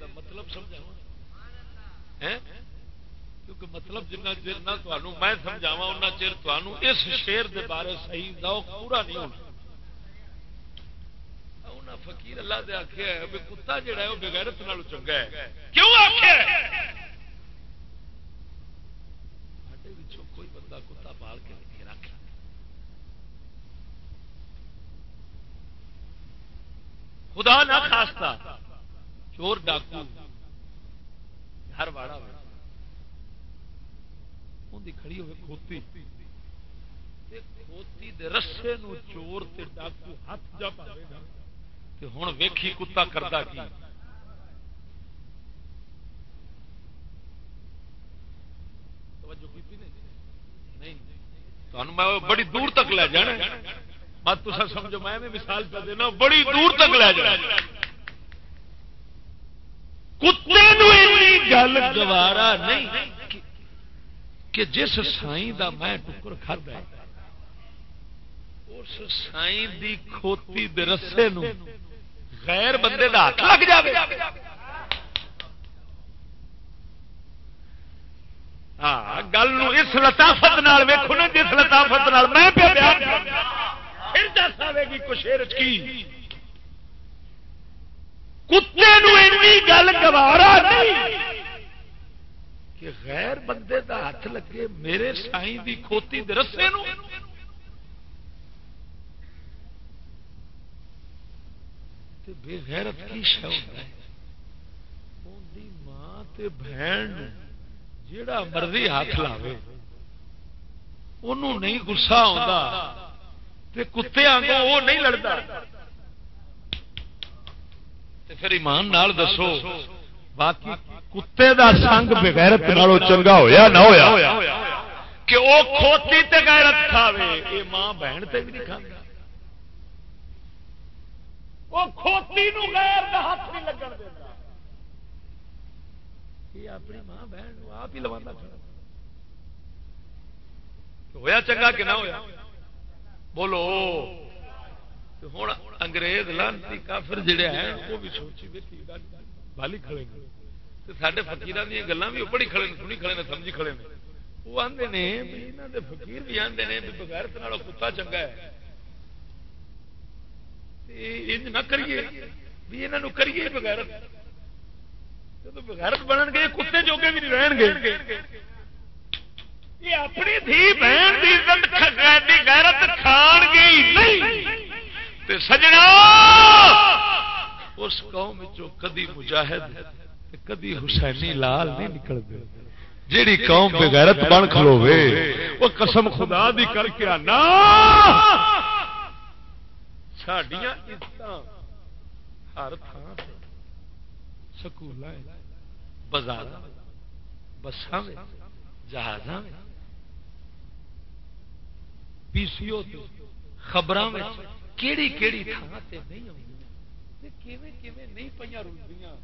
دا مطلب جنگا مطلب جنہ چر نہ میں سمجھاوا ان چر تمہوں اس شیر دے بارے صحیح ذوق پورا نہیں ہونا۔ فقیر اللہ دے آخیا ہے کتا جڑا ہے چنگا ہے۔ کیوں آخیا کوئی بندہ کتا پال کے لکھے رکھ خدا نہ خاصتا چور ڈاکو۔ ہر واڑا کھڑی ہوئے کھوتی۔ کھوتی دے رسے نو چور تے ڈاکو ہاتھ جا پاوے گا۔ تے ہن ویکھی کتا کردا کی؟ میں بڑی دور تک لے جانا مت تسا سمجھو، میں مثال پہ دینا، بڑی دور تک لے جانا کتے گل گوارا نہیں کہ جس سائی دا میں ٹکر کھدا اس سائی دی کھوتی دے رسے غیر بندے دا ہاتھ لگ جائے ہاں گل اس لطافت ویکو نا، جس لطافت میں پھر دس آئے گی کشیر کی۔ کتے گل گوارا نہیں کہ غیر بندے دا ہاتھ لگے میرے سائی دی کھوتی دے رسے نو بے غیرت کی شہ ماں تے بہن جیڑا مرضی ہاتھ لاوے انہوں نہیں گسا آتا کتے آگوں وہ نہیں لڑتا پھر ایمان نال دسو، باقی کتے دا سنگ بغیرت نالوں چنگا ہویا نہ ہویا؟ کہ وہ کھوتی تے غیرت کھاوے، اے ماں بہن تے بھی نہیں کھانا وہ کھوتی نو غیر دا ہاتھ نہیں لگن دیتا۔ یہ اپنی ماں بہن آپ ہی لوانا کھڑا ہویا چنگا کہ نہ ہویا؟ بولو ہوں انگریز لانتی کافر جڑے ہیں، وہ بھی سوچی بالی کھڑے سارے فکیر دیا گلان بھی پڑھی کھڑے سنی کھڑے سمجھی کھڑے وہ آتے ہیں یہاں کے فکیر بھی آتے ہیں بغیر کتا چنگا ہے۔ نہ کریے بھی یہاں کریے بغیرت جب بغیرت بنن گے کتے جوگے بھی رہن گے یہ اپنی دھی بہن کی عزت غیرت کھان گے نہیں سجنا اس قوم کدی مجاہد کدی حسینی لال نہیں نکلتے جیڑی قوم پہ غیرت بن کھلوے وہ قسم خدا دی کر کے آنا سڈیا ہر تھان سکول بازار بسان جہاز پی سی او خبر کیڑی کیڑی تھان سے نہیں نہیں پہ رلدیاں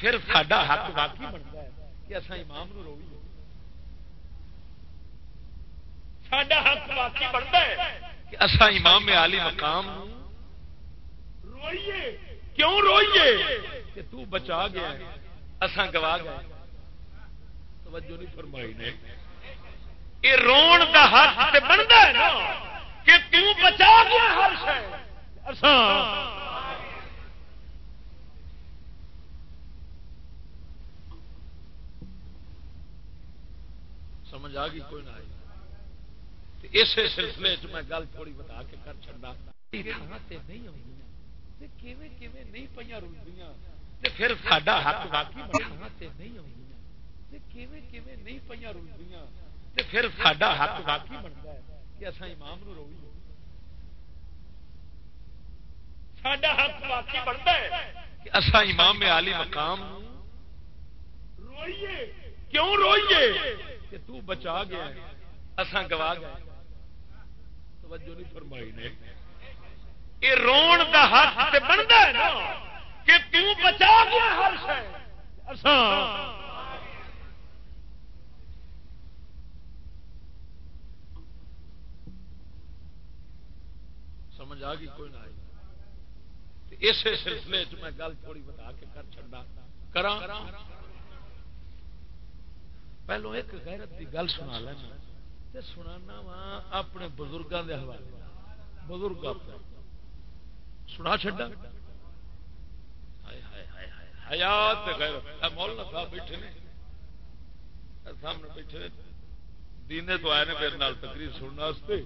پھر ساڈا حق واقعی بنتا ہے کہ اصا امام نو روئی ساڈا حق واقعی بنتا ہے کہ اصا امام علی مقام کیوں روئیے؟ کہ تو بچا گیا اصا گوا گیا توجہ نہیں فرمائی نے۔ یہ رون کا حق بنتا ہے نا کہ تو بچا گیا ہر شہ سمجھ آ گئی کوئی نہ آئی۔ اسی سلسلے میں گل تھوڑی بتا کے کر چڑا نہیں رلدیاں؟ پھر ساڈا حق باقی نہیں نہیں پہ رلدیاں؟ پھر ساڈا حق باقی بنتا ہے کہ اصا امام نو روئی ساڈا حق باقی بنتا ہے کہ اصا امام علی مقام روئیے۔ کیوں روئیے؟ کہ تو بچا گیا اساں گوا گئے توجہ نہیں فرمائی نے۔ یہ رون کا حق تے بنتا ہے نا کہ تو بچا گیا ہر شے۔ اچھا۔ سمجھ آ گئی کوئی نہ آئی۔ اسی سلسلے میں گل تھوڑی بتا کے کر چڑا کرا پہلو ایک غیرت کی گل سنا لینا۔ سنا وا اپنے بزرگوں کے حوالے۔ بزرگ سنا چڈا حیات مولانا صاحب بیٹھے نے۔ سامنے بیٹھے دینے تو آئے نے میرے نال تقریر سننے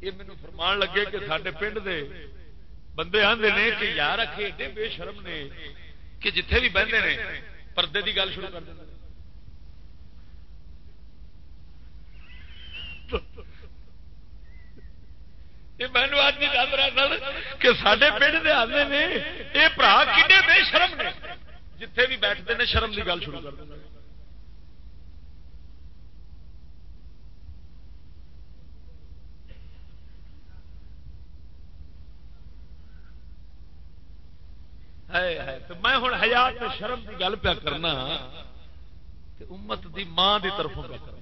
یہ مینو فرمان لگے کہ سارے پنڈ دے بندے آتے ہیں کہ یار رکھے ایڈے بے شرم نے کہ جتھے بھی بہتے ہیں پردے کی گل شروع کر دیں مینو آج نہیں دس رہا کہ سارے پنڈ کے آدھے نے یہ برا کھے بے شرم نے جتھے بھی بیٹھتے ہیں شرم کی گل شروع کر دیں میں ہوں حیات شرم کی گل پیا کرنا امت دی ماں دی طرفوں پہ کرنا۔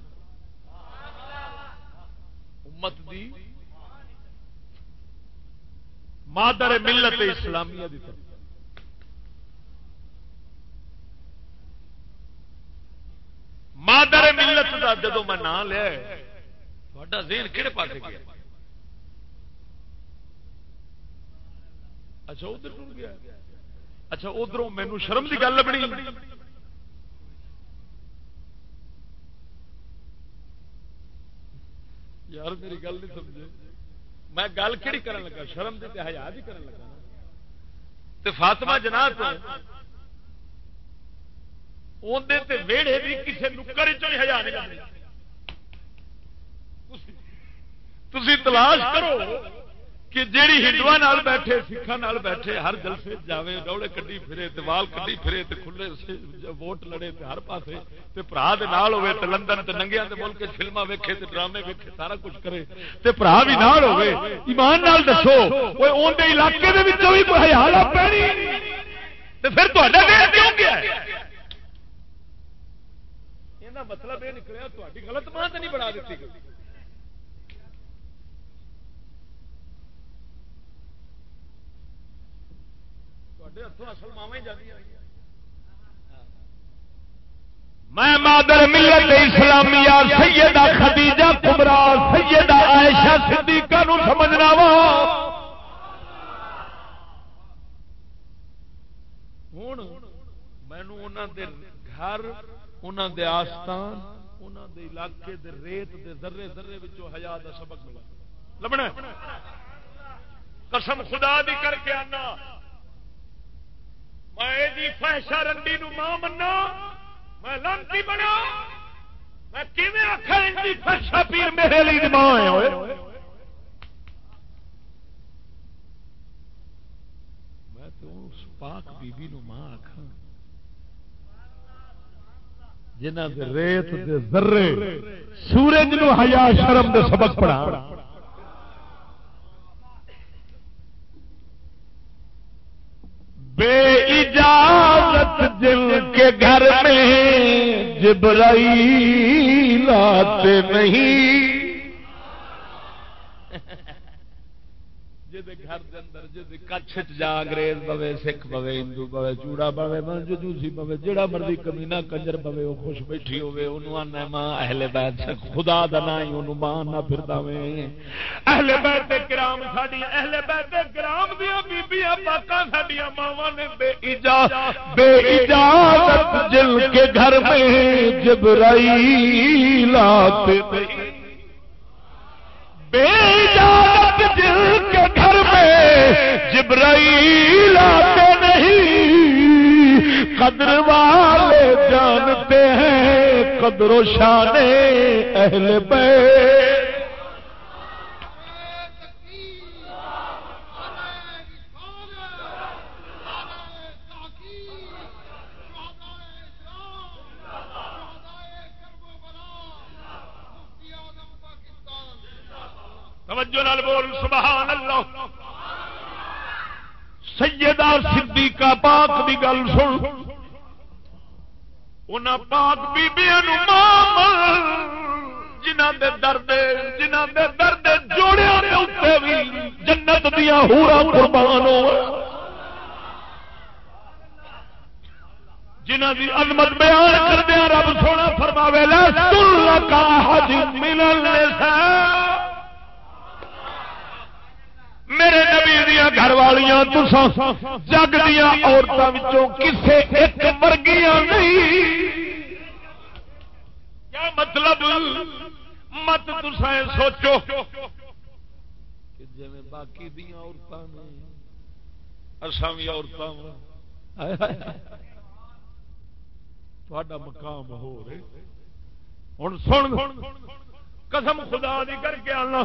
امت دی مادر ملت اسلامیہ دی طرف۔ مادر ملت کا جدو میں نام لیا ذہن کہڑے پاس گیا؟ اچھا ادھر گیا۔ اچھا ادھر مینو شرم کی گل لبنی۔ یار، میری گل نہیں سمجھے۔ میں گل کہڑی کرن لگا؟ شرم کی ہزار ہی کرن لگا تے فاطمہ جناح اندر ویڑے بھی کسی نکر چزار تھی تلاش کرو۔ کہ جیڑی ہندو بیٹھے سکھان بیٹھے، ہر جلسے جاوے ڈوڑے کڈی پھرے وال کڈی پھرے کھلے ووٹ لڑے ہر پاس برا ہوے لندن ننگیا ملک فلما ویکھے ڈرامے ویکھے سارا کچھ کرے برا بھی نال ہوے ایمان نال دسو اندر علاقے پھر کیوں گیا؟ مطلب یہ نکلیا غلط ماں تو نہیں بنا دیتی۔ گئی میں مادر ملت اسلامیہ سیدہ خدیجہ کبرا سیدہ عائشہ صدیقہ نو سمجھنا وا ہوں مینو دے گھر انہوں دے آستان انہوں دے علاقے دے ریت دے ذرے ذرے ہزار کا سبق ملا لبنا قسم خدا دی کر کے آنا میں جی فحشا رنڈی نو ماں منا
میں لانتی بنا۔ میں کیویں آخر جی فرشا پیر میرے لیے جی ماں ہوئے؟ میں تو اس پاک بی بی نو ماں آخا جنہ دے ریت دے ذرے سورج نو حیا شرم دے سبق پڑھا بے اجازت جن کے گھر میں جبرائیل آتے نہیں۔ گھر اندر جی کچھ جا انگریز پوے سکھ پوے ہندو پوے چوڑا پوے جوسی پوے جہاں مرضی کمینا کنجر پوے وہ خوش بیٹھی ہوے آنا ماں اہل بیت خدا دا نا ہی انہوں ماں نہ پھرتا وے۔ اہل بیت کرام ساڈی اہل بیت کرام دیا بیبیاں پاکاں، ساڈیاں ماواں نے بے اجازت بے اجازت جل کے گھر میں جبرائیل آتے نہیں بے اجازت دل کے گھر میں جبرائیل آتے نہیں قدر والے جانتے ہیں قدر و شان اہل بیت توجہ نال بول سبحان اللہ سیدہ صدیقہ پاک دی گل سن۔ ان پاک بیبیاں جنہ دے درد جنہ دے درد جوڑیا اتنے بھی جنت دیا ہورا قربان ہو جنہ دی عظمت بیان کردیا رب سونا فرماوے لا سن کا حج ملن سے میرے نبی دیا گھر والیاں تسا جگ دیا عورتوں کسے ایک ورگیاں نہیں۔ کیا مطلب؟ مت تسا سوچو۔ جی باقی دیا عورتوں نے اصا بھی عورتوں تا مقام ہو رہے ہوں سن، قسم خدا دی کر کے آنا۔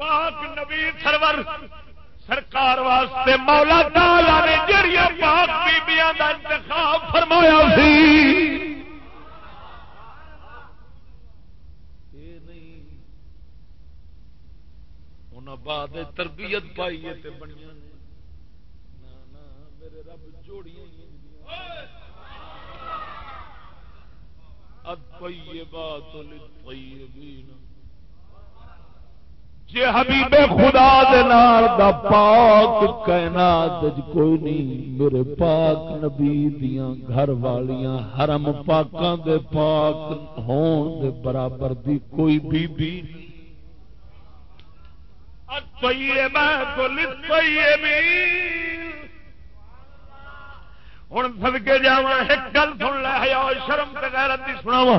پاک نبی سرور سرکار واسطے مولا تالا نے جڑیاں پاک بیبیاں دا انتخاب فرمایا سی۔ بعد تربیت پائی ہے بنیا میرے رب جوڑیاں اب پی بات جی حبیب خدا دال دا پاک کائنات کوئی نہیں، میرے پاک نبی دیاں گھر والیاں حرم پاکاں دے پاک ہون دے برابر دی کوئی بی بی ہوں سدکے جا ایک گل سن لیا شرم غیرت کی سناوا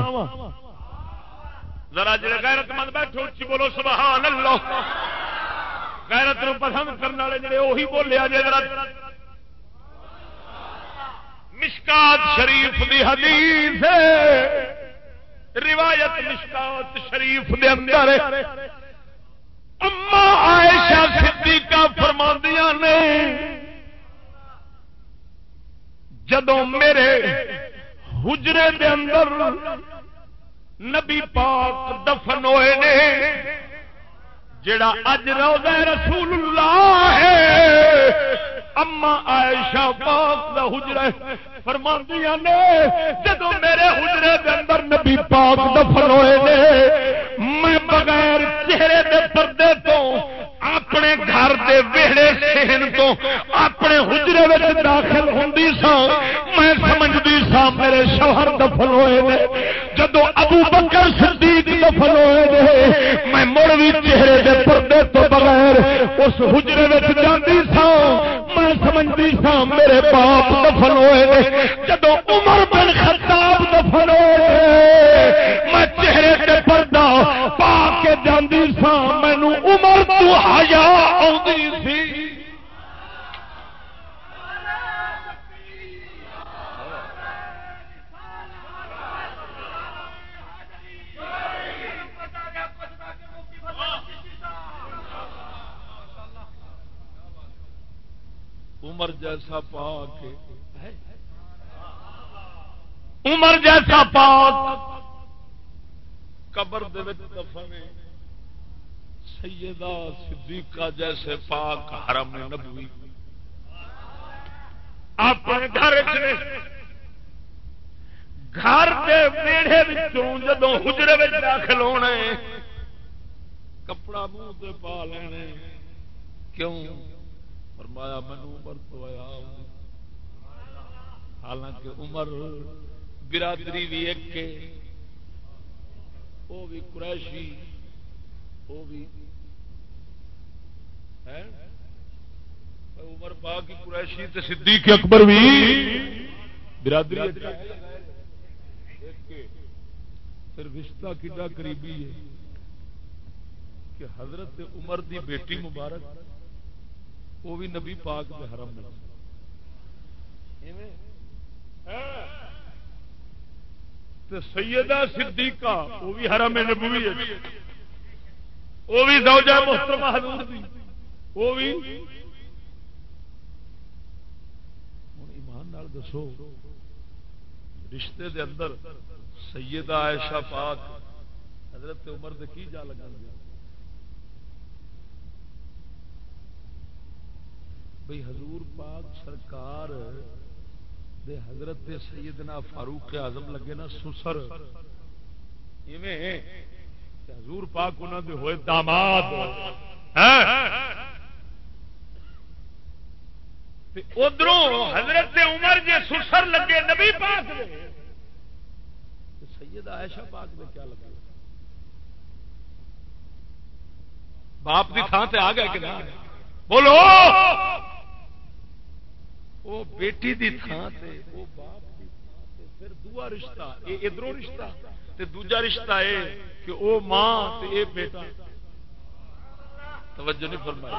ذرا جی غیرت مند بیٹھو اچھی بولو، سبحان اللہ۔ غیرت نو پسند کرنے والے جڑے وہی بولیا جی ذرا مشکات شریف دی حدیث روایت مشکات شریف دے اندر اما عائشہ صدیقہ فرماندیاں نے، جدوں میرے حجرے دے اندر نبی پاک دفن ہوئے نے، جڑا اج روزہ رسول اللہ ہے۔ اما عائشہ پاک دا حجرہ فرماندیاں نے، جدو میرے حجرے دے اندر نبی پاک دفن ہوئے نے، میں بغیر چہرے دے پردے تو، اپنے گھر دے ویڑے سہن تو اپنے حجرے میں داخل ہوں سا میں سمجھتی سا میرے شوہر دفن ہوئے نے۔ جدو ابو بکر صدیق دفن ہوئے نے میں مڑ بھی چہرے دے پردے تو بغیر اس حجرے میں جاتی سا میں سمجھتی سا میرے باپ دفن ہوئے نے جدو عمر بن خطاب دفن ہوئے میں چہرے دے پردہ پا کے جاندی سا مینو عمر تو حیا آدھی سی۔
عمر جیسا پاک۔ قبر دفن سیدہ صدیقہ جیسے پاک حرم نبوی۔ اپنے گھر گھر کے میڑے جدو حجرے داخل ہونا کپڑا منہ سے پا لینے۔ کیوں؟ فرمایا مینو عمر تو آیا حالانکہ عمر برادری بھی ایک کے وہ بھی قریشی، وہ بھی عمر پاک کی قریشی تے صدیق اکبر بھی برادری پھر رشتہ کڈا قریبی ہے کہ حضرت عمر دی بیٹی مبارک، وہ بھی نبی پاک کے حرم میں۔ سیدہ صدیقہ، وہ بھی حرم نبوی ہے۔ وہ بھی زوجہ محترمہ حضور دی۔ وہ بھی۔ ایمان نال دسو، رشتے دے اندر سیدہ عائشہ پاک، حضرت عمر دے کی جا لگا گیا؟ بھئی حضور پاک سرکار دے حضرت دے سیدنا فاروق اعظم لگے نا سسر۔ حضور پاک انہوں دے ہوئے داماد۔ ہاں۔ ادھر حضرت عمر جے سسر لگے نبی پاک دے۔ سید عائشہ پاک دے کیا لگے؟ باپ کی تھان سے آ گئے کہ بولو۔ وہ بیٹی دی تھان سے وہ باپ دی تھان سے پھر دعا رشتہ، یہ ادھر رشتہ تے دوجا رشتہ ہے کہ او ماں تے اے بیٹا۔ توجہ نہیں فرمائی۔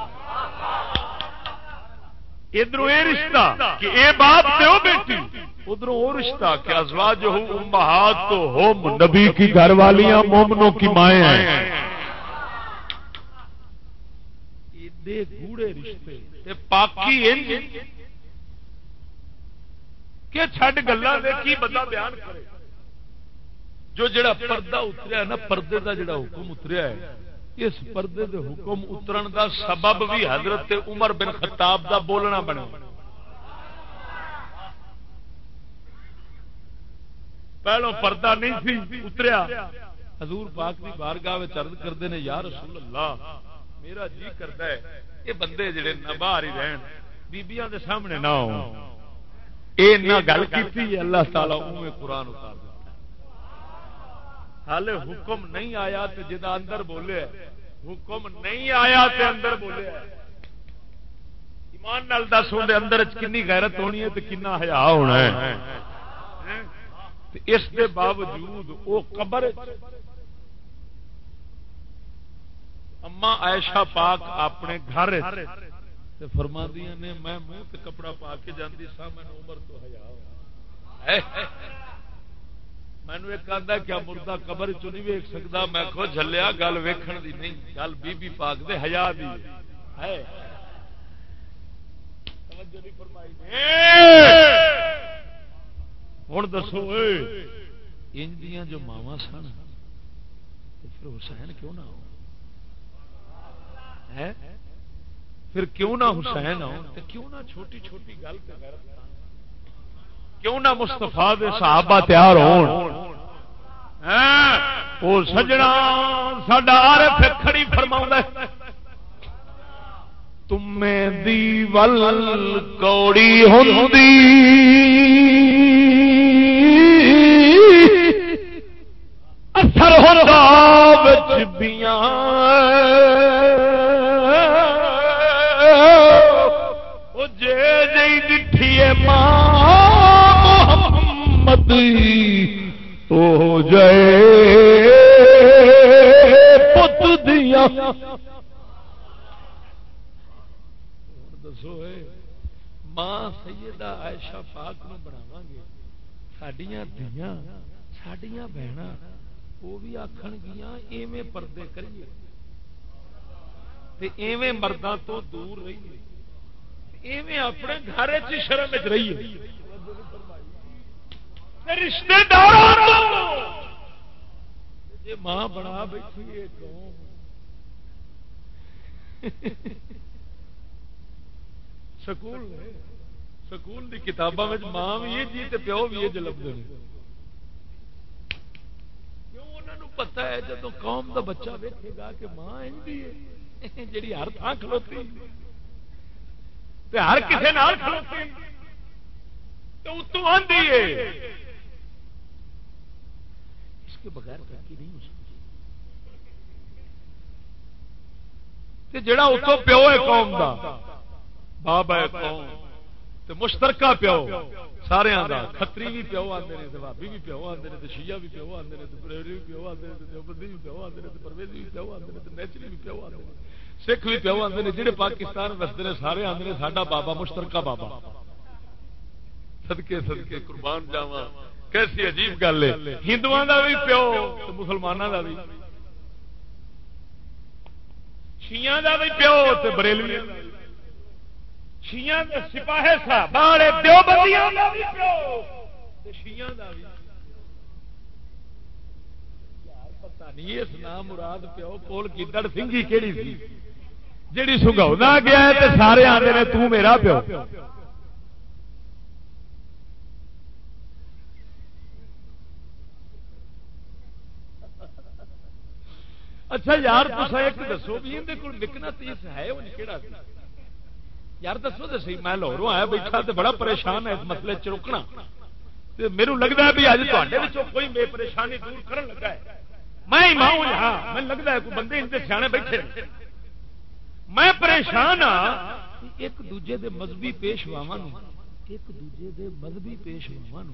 ادھر یہ رشتہ کہ اے باپ تے او بیٹی ادھر وہ رشتہ کہ ازواج ہو، امہات تو ہوم نبی کی گھر والیاں، مومنوں کی مائیں۔ ہیں ایڈے گوڑے رشتے۔ تے پاکی انج کہ چھڈ گلا کی بندہ بیان کرے؟ جو جڑا پردہ اتریا نا، پردے دا جڑا حکم اتریا ہے، اس پردے دے حکم اترن دا سبب بھی حضرت عمر بن خطاب دا بولنا بنا پہلو پردہ نہیں سی اتریا۔ حضور پاک کی بارگاہ چرد کرتے ہیں یا رسول اللہ، میرا جی کرتا ہے، یہ بندے جڑے نہ باہر ہی رہن، بیبیاں دے سامنے نہ ہو اے نہ گل کی اللہ تعالی قرآن اتار ہال حکم نہیں آیا تو جا اندر بولے حکم نہیں آیا تو اندر بولے ایمان نال دس ہوں اندر کنی غیرت ہونی ہے تو کنا ہیا ہونا ہے۔ اس کے باوجود وہ قبر اما ایشا پاک اپنے گھر فرما دیا نے، میں منہ کپڑا پا کے جاتی سا میں عمر تو ہیا مینو ایک آدھا کیا مردہ قبر چ نہیں ویک سکتا میں کو جلیا گل ویکھن دی نہیں، گل بی بی پاک دے ہیا دی۔ ہے ہوں دسو ان جو ماوا سن پھر حسین کیوں نہ ہو؟ پھر کیوں نہ حسین ہو کیوں نہ چھوٹی چھوٹی گل کیوں نہ مستفا صحابہ تیار ہو سجنا سڈا آر کھڑی فرما تمے دی ول کوڑی ہوں اثر ہوتا بچیاں جے جی دھی ماں ہو جائے پت دیا۔ دسو ماں سیدہ عائشہ پاک نو بناو گے سڈیا دیا سڈیا بہن وہ بھی آخن گیا ایویں پردے کریے۔ ایویں مردوں تو دور رہیے۔ ایویں اپنے گھر شرم رہی رشتے دار ماں بنا بیٹھی ہے سکول سکول کی کتابوں میں ماں بھی ہے جی پیو بھی ہے جلب پتا ہے جب قوم کا بچہ ویکے گا کہ ماں ہے؟ جی ہر تھان کھلوتی۔ ہر کسی کھلوتی تو اتوں آدھی ہے۔ اس کے بغیر ترقی نہیں ہو سکتی۔ جڑا اتوں پیو ہے قوم کا بابا ہے قوم مشترکہ پیو سارے کتری بھی پیو آتے ہیں بابی بھی پیو آتے ہیں شیعہ بھی پیو آتے ہیں بریری بھی پیو آتے ہیں دیوبندی بھی پیو آتے ہیں پرویزی بھی پیو آتے ہیں نیچری بھی پیو آتے ہیں سکھ بھی پیو آتے ہیں جہے پاکستان وستے ہیں سارے آتے ہیں ساڈا بابا مشترکہ بابا۔ سدکے سدکے قربان جاوا کیسی عجیب گل ہے۔ ہندو کا بھی پیو مسلمانوں کا بھی شیعہ کا بھی پیو بریلوی شیا سپاہے شیا کا بھی پتا نہیں اس نام مراد پیو کول گدڑ سنگھی کہڑی سی؟ جیڑی سگا گیا تو سارے آتے نے تو میرا پیو۔ اچھا یار تصا ایک دسو بھی اندر کول نکنا تیس ہے وہ کہڑا یار دسو تو سی میں لاہوروں آیا بیٹھا تو بڑا پریشان ہے اس مسئلے چ روکنا میرے لگتا ہے بھی اج تے کوئی بے پریشانی دور کرن لگا ہے۔ میں ماں ہوں ہاں میں لگتا ہے کوئی بندے ان سیانے بیٹھے میں پریشان ہاں ایک دوجے دے مذہبی پیشواواں ایک دوجے دے مذہبی پیشواواں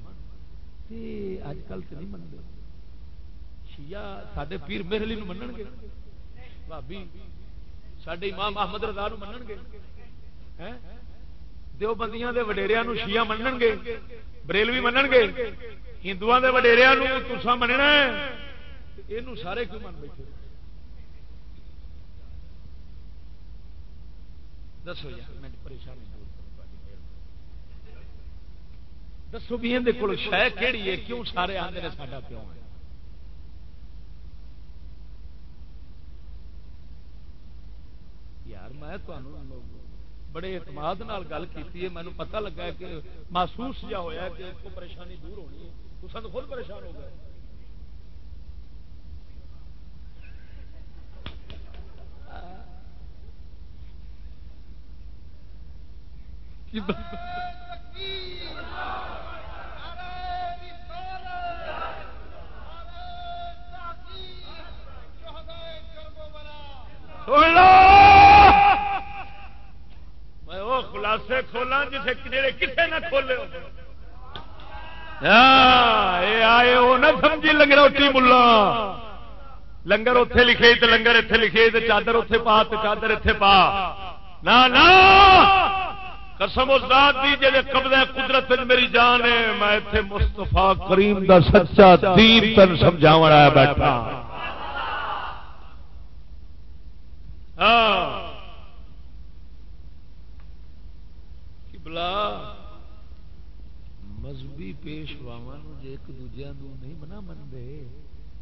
اج کل تو نہیں منگے شیعہ سڈے پیر میرے لیے منن گے بھابی سڈے امام احمد رضا منن گے دو بندیاں وڈیریا شیعہ منن گے بریلوی منن گے ہندو وڈیریا تسا مننا یہ سارے کیوں من بیٹھے؟ دسو یار پریشانی جی، دسو بھی اندر کول شہ کہڑی ہے، کیوں سارے آتے ہیں ساڈا پیوں ہے؟ یار، میں بڑے اعتماد نال گل کی ہے مینو پتا لگا کہ محسوس جا ہوا کہ اس کو پریشانی دور ہونی ہے۔ تو خود پریشان ہو گئے۔ خلاصے کھولا جسے کسے نہ کھولے ہاں، آئے وہ نہ سمجھی لنگر روٹی ملا۔ لنگر اتے لکھے تو لنگر اتے لکھے تو چادر اتے پا تو چادر اتے پا۔ نہ۔ قسم استاد دی جی قبضہ قدرت میری جان ہے، میں اتنے مستفا کریم دا سچا دین تن سمجھا بیٹھا۔ ہاں۔ بلا مذہبی پیشواوا جی ایک دوجے نہیں منا منگے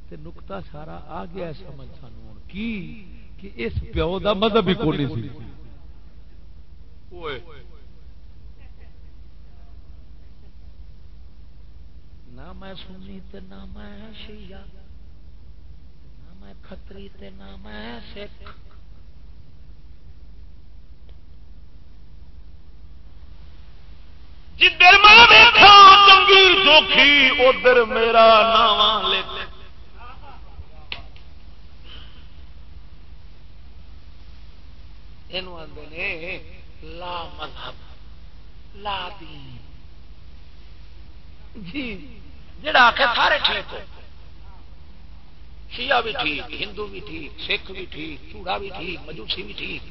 تو نکتا سارا آ گیا سمجھ سانو کی؟ کہ اس پیو دا مذہب ہی کونی سی؟ اوئے۔ نہ میں سنی تے نہ میں شیعہ نہ میں کھتری تے نہ میں سکھ۔ جدھر میں چنگی چوکھی ادھر میرا نام لا مذہب لا دین۔ جی۔ جڑا آخر سارے ٹھیک ہو۔ شیعہ بھی ٹھیک، ہندو بھی ٹھیک، سکھ بھی ٹھیک، چوڑا بھی ٹھیک، مجوسی بھی ٹھیک۔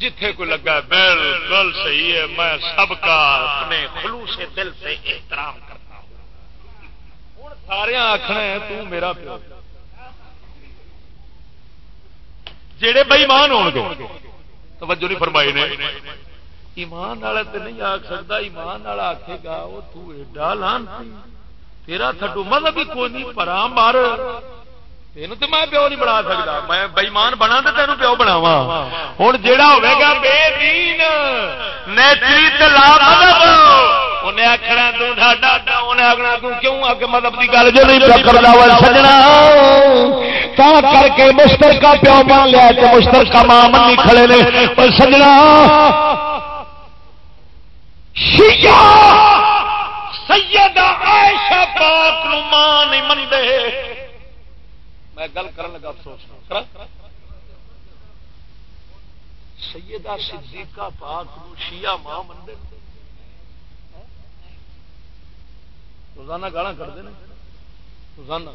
جتھے کو لگا بالکل صحیح ہے، میں سب کا اپنے خلوص دل سے احترام کرتا ہوں۔ سارے آخر تو میرا پیو۔ جڑے بئیمان ہو گے، توجہ نہیں فرمائی نے۔ ایمان والا تو نہیں آخ سکتا ایمان والا آخے گا وہ تیڈا لان تیرا تھڈو مطلب کوئی نہیں پرا مر تین تو میں پیو نہیں بنا سکتا میں بئیمان بنا تو تینوں پیو بناوا ہوں جا ہوا بے دین۔ نیچری تلا انہیں آخنا انہیں آخنا آ کے کی گل جو نہیں کرنا سجنا۔ کر کے مشترکہ پیو بن لیا مشترکہ ماں منی کھڑے نے۔ سجنا۔ سیدہ عائشہ پاک نو ماں نہیں منتے میں گل کرن لگا افسوس سیدہ صدیقہ پاک نو شیعہ ماں منتے روزانہ گالا کرتے ہیں روزانہ۔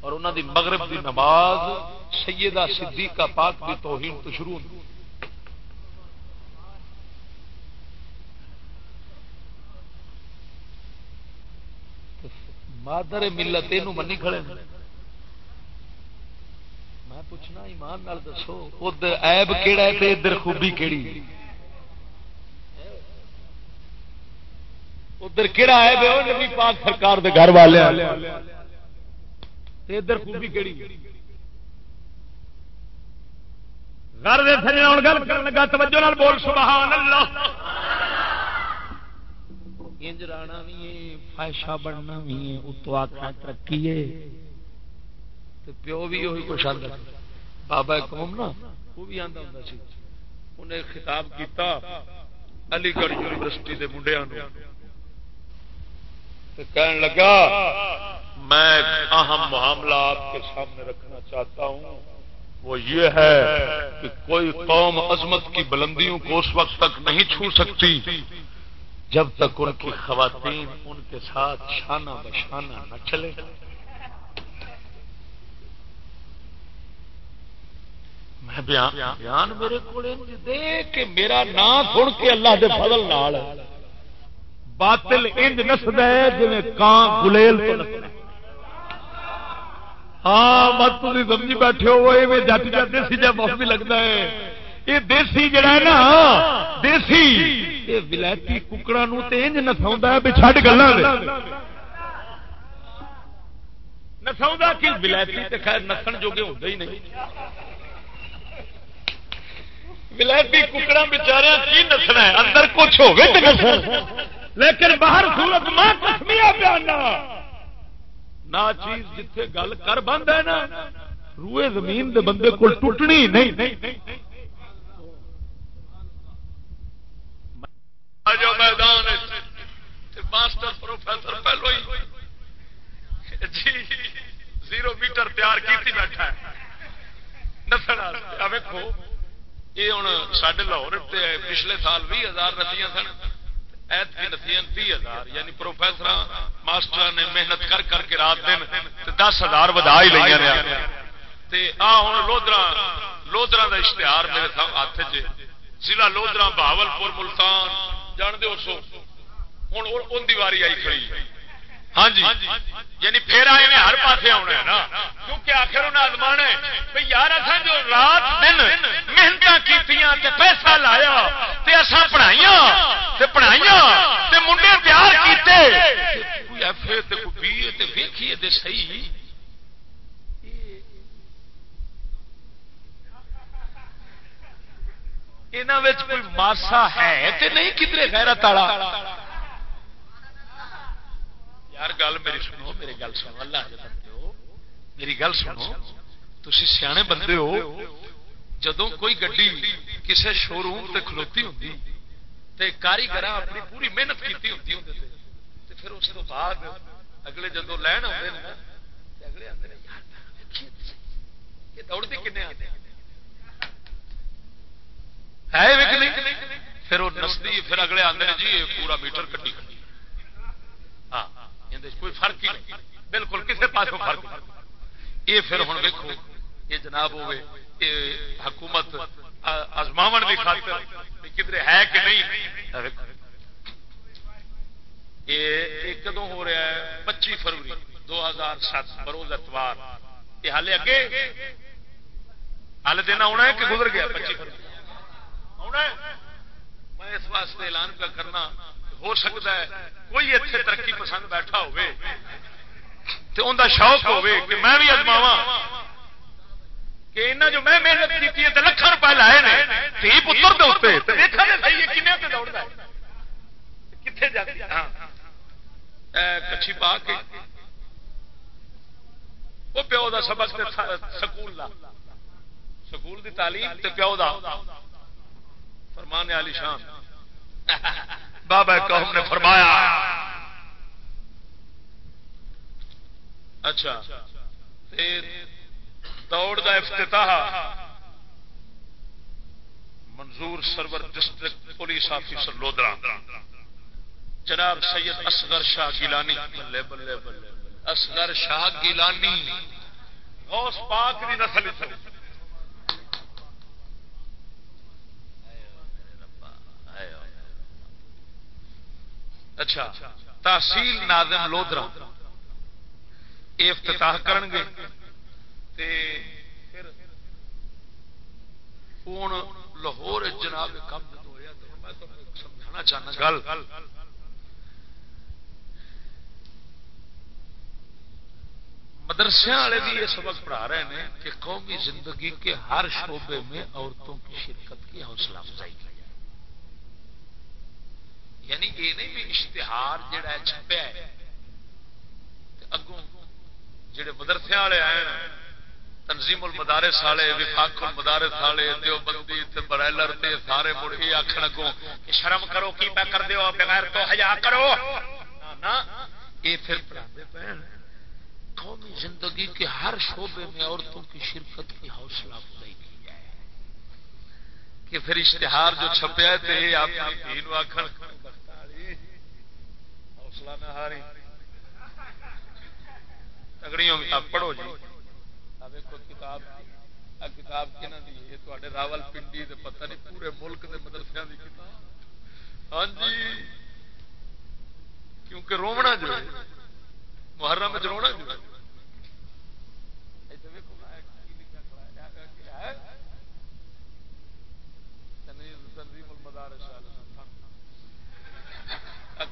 اور انہوں دی مغرب دی نماز سیدہ صدیقہ پاک دی توہین تو شروع ہوتی مادر ملت یہ منی کھڑے میں پوچھنا، ایمان نال دسو ادھر ایب کہڑا ہے ادھر خوبی کہڑی ادھر کہڑا ایب ہے؟ نبی پاک سرکار دے گھر والے ادھر خوبی کہڑی گھر دے سجنا گل کر لگا، توجہ بول، سبحان اللہ۔ انج رانا بھی ہے فائشہ بننا بھی ہے اتو آخر ترقی ہے۔ پیو بھی وہی کچھ آتا بابا قوم نا، وہ بھی آتا ہوں سی۔ انہیں خطاب کیتا علی گڑھ یونیورسٹی کے منڈیا کہنے لگا، میں اہم معاملہ آپ کے سامنے رکھنا چاہتا ہوں۔ وہ یہ ہے کہ کوئی قوم عظمت کی بلندیوں کو اس وقت تک نہیں چھو سکتی۔ جب تک ان کی خواتین ان کے ساتھ شانہ بشانہ نہ چلے میں بیان میرے کو دے کہ میرا نام سن کے اللہ دے فضل نال باطل انج نسد ہے جی کان گلیل ہاں مت تھی سمجھی بیٹھے ہو جٹ جاتے سی جب بھی لگتا ہے۔ یہ دیسی جڑا ہے نا، دیسی۔ یہ ولائتی ککڑا انج نسا ہے چڈ گلا نسا کہ ولائتی خیر نسن جوگے ہوتے ہی نہیں۔ ولائتی ککڑا بچارے کی نسنا ہے؟ اندر کچھ ہو لیکن باہر سورت ماں کسمیا پیانا نہ چیز جتھے گل کر بند ہے نا، روئے زمین دے بندے کو ٹوٹنی نہیں۔ جو میدان ماسٹر پروفیسر پہلو ہی۔ جی زیرو میٹر تیار کی بیٹھا ہے۔ ویکو یہ ہوں سڈے لاہور پچھلے سال بھی ہزار نتیاں سن۔ ایتکی نتیاں تی ہزار یعنی پروفیسر ماسٹر نے محنت کر کر کے رات دن دس ہزار ودا ہی لیا آ ہوں لودرا لودرا کا اشتہار میرے ہاتھ چ۔ ضلع لودرا بہاول پور ملتان۔ جان دو سو۔ ہوں ان دیواری آئی کھڑی۔ ہاں جی۔ یعنی پھر آئے ہر پاسے آنا ہے نا۔ کیونکہ آخر انہیں آزمان ہے بھائی یار اصل جو رات دن محنت کی پیسہ لایا اصا پڑھائیاں پڑھائیاں منڈے تیار کیتے۔ کوئی ایف اے کوئی بی اے ویکھیے صحیح۔ یہاں کوئی ماسا ہے تے نہیں کدھر غیرت والا؟ یار گل میری سنو، میری گل سنو، اللہ بندے میری گل سنو تھی سیانے بندے ہو جدو کوئی گڈی کسی شو روم سے کھلوتی ہوں تے کاریگر اپنی پوری محنت کی ہوتی ہوں پھر اس کو بعد اگلے جدو لین آتے اگلے آتے دوڑتے کنے آتے ہیں ہے پھر وہ نسدی پھر اگلے آتے ہیں جی یہ پورا میٹر کٹی کٹی۔ ہاں کوئی فرق ہی نہیں۔ بالکل کسی پاس فرق یہ پھر ہوں ویکو یہ جناب ہوئے، یہ حکومت ازماو کی خاطر کدھر ہے کہ نہیں؟ ہاں، یہ کدو ہو رہا ہے؟ پچی فروری دو ہزار سات، بروز اتوار۔ یہ ہالے اگے؟ ہال دن آنا ہے کہ گزر گیا؟ پچی فروری۔ میں اس واسطے اعلان پہ کرنا ہو سکتا ہے، کوئی اتنے ترقی پسند بیٹھا ہوئے تو ان کا شوق ہوے کہ میں بھی ازماوا کہ انہیں جو میں محنت کی لکھان روپئے لائے نے تھی پتر کتنے جاتی ہاں۔ کچھی پا کے وہ پیو دا سبق سکول دا۔ سکول دی تعلیم تے پیو دا۔ فرمانے علی شان۔ بابا قوم نے فرمایا۔ اچھا دوڑ دا افتتاح۔ Manzoor Sarwar district police officer Lodhran. جناب سید اصغر شاہ گیلانی۔ بلے بلے بلے۔ اصغر شاہ گیلانی۔ غوث پاک دی نسل۔ اچھا تحصیل ناظم لودرا۔ افتتاح کرن گے لاہور جناب کم میں سمجھانا چاہنا گل۔ مدرسے والے بھی یہ سبق پڑھا رہے ہیں کہ قومی زندگی کے ہر شعبے میں عورتوں کی شرکت کی حوصلہ افزائی۔ کی یعنی یہ نہیں بھی اشتہار جڑا ہے چھپیا ہے اگوں جڑے مدرسے والے آئے ہیں، تنظیم المدارس والے، وفاق المدارس والے، دیوبندی تے برائلر تے سارے مڑ یہ آخر اگوں شرم کرو، کی پہ کر دیو، بغیر تو حیا کرو نا یہ پھر قومی زندگی کے ہر شعبے میں عورتوں کی شرکت کی حوصلہ افزائی۔ کی کہ پھر اشتہار جو چھپیا تھے آپ حوصلہ نہ ہاری۔ پڑھو جی۔ کتاب کتاب کہنا دی؟ راول پنڈی پتہ نہیں پورے ملک کے مدرسے کی کتاب۔ ہاں جی۔ کیونکہ رونا جو ہے، محرم رونا جو ہے۔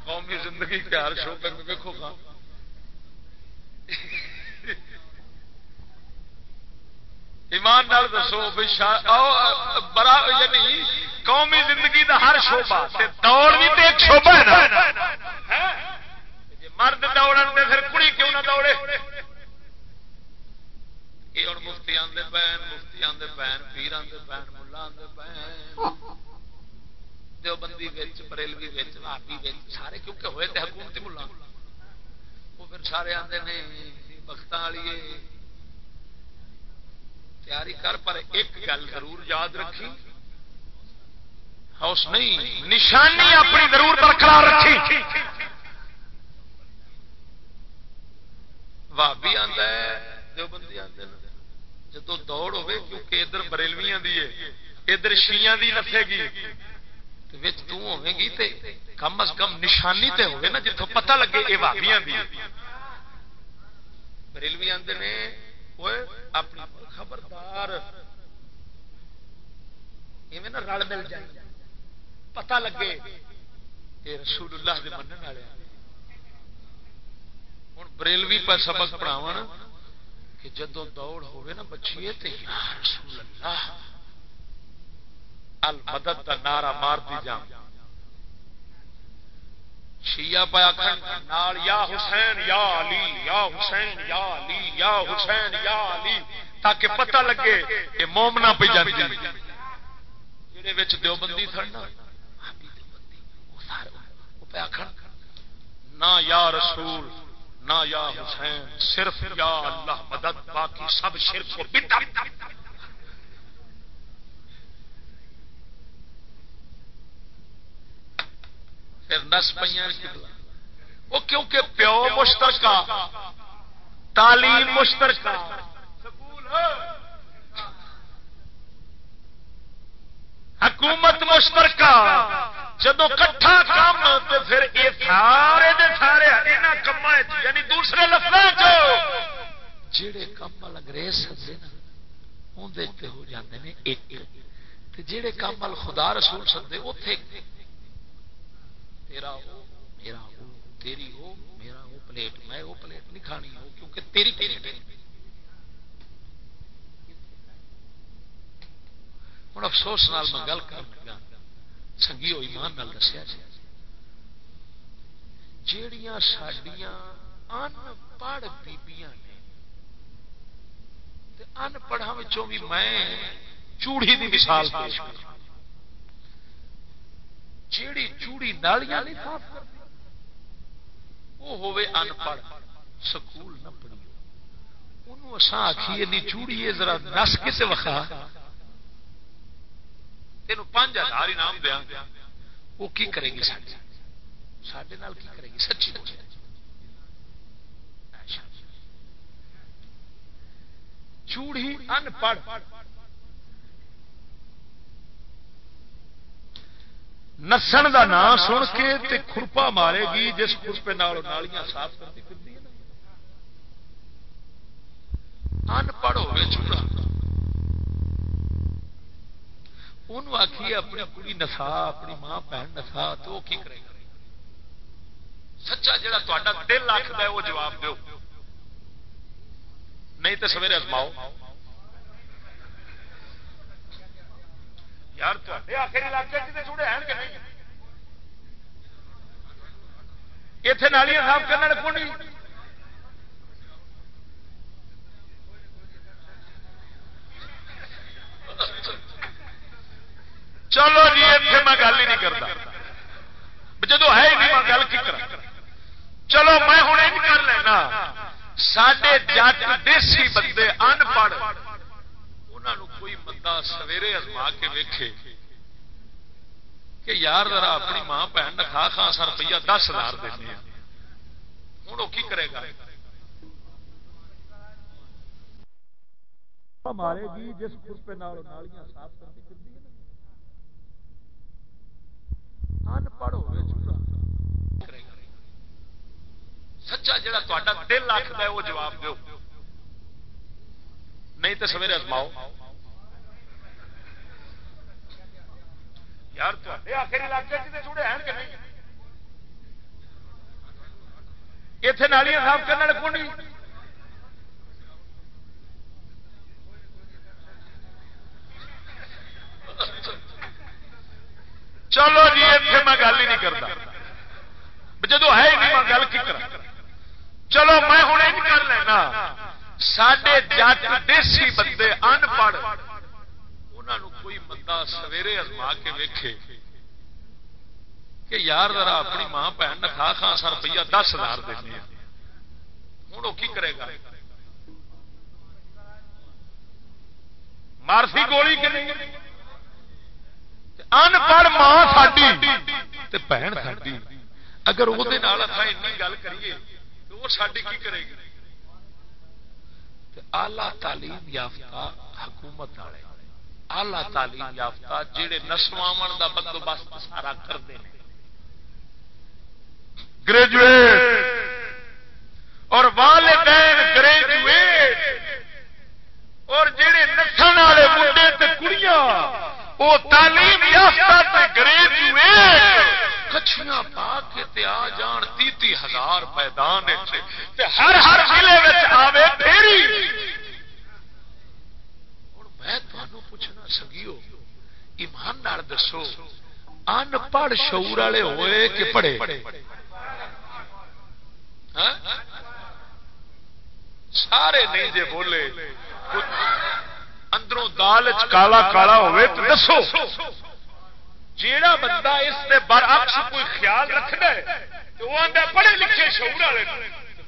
قومی زندگی کے ہر شعبے میں دیکھو گا۔ ایمان نال دسو برا یعنی قومی زندگی دا ہر شوبہ دوڑ بھی تو ایک شوبہ ہے نا۔ مرد دوڑن دے پھر کڑی کیوں نہ دوڑے؟ یہ ہوں مفتی آدھے پین، مفتی آدھے پین، پیر آدھے پین، ملا آدھے پین۔ دیوبندی بریلوی بھابی سارے کیونکہ ہوئے تھے حکومتی ملا وہ پھر سارے آدھے نے وقت والی تیاری کر، پر ایک گل ضرور یاد رکھی۔ ہاؤس نہیں، نشانی اپنی ضرور برقرار رکھی۔ بھابی آتا ہے جو بندی آتے جدو دوڑ ہوے کیونکہ ادھر بریلویاں دی ہے ادھر شیاں دی نسے گی۔ گی تے کم از کم نشانی تے ہوے نا جتوں پتہ لگے یہ بھابیاں دی۔ بریلوی آتے نے اپنی خبردار نا رل مل جائے۔ پتا لگے یہ رسول اللہ کے من والے۔ ہوں بریلوی پر سبق پڑھاو کہ جدو دوڑ ہوے نا بچیے تو یا رسول اللہ المدد کا نعرہ مار دی جان شیعہ پایا نال یا حسین، یا علی، یا حسین، یا علی، یا حسین، یا علی، تاکہ پتہ لگے کہ مومنا پہ جاتی جہے دیوبندی تھڑنا نہ یا رسول نہ یا حسین، صرف یا اللہ مدد، باقی سب شرک کو پھر نس پہ وہ کیونکہ پیو مشترکہ، تعلیم مشترکہ۔ حکومت مشترکہ۔ جدو کٹھا کام تو پھر یہ سارے دے سارے کام یعنی دوسرے لفظ جڑے کام انگریز سدے نا اندر ہو جاتے ہیں ایک۔ جہے کام خدا رسول سدے اتے تیرا ہو، میرا ہو، تیری ہو، میرا ہو، پلیٹ، میں وہ پلیٹ، نہیں کھانی ہو، کیونکہ تیری تیری تیری ہوں، افسوس نال میں گل کر لگا سنگی ہوئی مان نال دسیا جی۔ جیڑیاں سڈیا ان پڑھ بیبیاں نے ان پڑھا بھی میں چوڑی دی مثال پیش کر جیڑی چوڑی نالیاں نہیں صاف کرتی، وہ ہوے ان پڑھ سکول نہ پڑھی انہوں اساں آکھیے نی چوڑی ہے، ذرا نس کے وکھا تین پانچ ہزار انعام دیا۔ وہ کی کرے گی سارے سڈے کی کرے گی سچی بولے چوڑی ان پڑھ نسن دا نام سن کے تے کھرپا مارے گی، جس کھرپے نالیاں صاف کرتی پھرتی ان پڑھ ہوئے چوڑا ان آخی اپنی کڑی نسا، اپنی ماں بہن نسا، تو وہ کی کرے گا؟ سچا جڑا تا دل آخر ہے وہ جواب دو نہیں تو سویرے ازماؤ۔ یار آخری علاقے جڑے ہیں کہ نہیں اتنے نالیاں صاف کرنا کون چلو جی اتنے میں گل ہی نہیں کرتا جدو ہے ہی نہیں میں گل کی کر چلو میں ہوں کر لینا سڈے جٹ دیسی بندے ان پڑھ انہوں کوئی بندہ سویرے ازما کے ویکھے کہ یار ذرا اپنی ماں بہن کھا کھا سا روپیہ دس ہزار دینے ہوں وہ کی کرے گا؟ مارے گی جس پہ نالیاں صاف کرتی ان پڑھ ہوئے سچا جڑا تا دل آخر ہے وہ جواب دو نہیں تو سویرے ازماؤ۔ یار آخری علاقے جڑے ہیں کہ نہیں؟ اتنے نالیاں صاف کرنے والے کون چلو جی اتنے میں گل ہی نہیں کرتا جدو ہے ہی نہیں، میں گل کی کر چلو، میں ہوں یہ کر لینا۔ سڈے جٹ دیسی بندے ان پڑھ انہوں کوئی بندہ سویرے ازما کے ویکھے کہ یار ذرا اپنی ماں بہن نکھا خان سا روپیہ دس ہزار دینے ہوں وہ کی کرے گا مارسی گولی کہ نہیں ان پڑھ ماں ساری بہن ساری اگر وہ گل کریے تو وہ ساری کی کرے گی آلہ تعلیم یافتہ حکومت والے آلہ تعلیم یافتہ جہے نسواو کا بندوبست سارا کرتے ہیں گریجویٹ اور والدین گریجویٹ اور جہے نسن والے منڈے کڑیاں، وہ تعلیم یافتہ گریجویٹ۔ کچھیاں پا کے آ جان تی تی ہزار میدان ہر ہر ضلع آوے پھیری میں تمہوں پوچھنا سگیو، ایمان نار دسو ان پڑھ شعور والے ہوئے کہ پڑھے؟ ہاں؟ سارے نہیں جے بولے اندروں دال کالا کالا ہوئے تو دسو۔ جیڑا بندہ اس کے برعکس کوئی خیال رکھنا ہے، تو وہ آدھا پڑھے لکھے شعور والے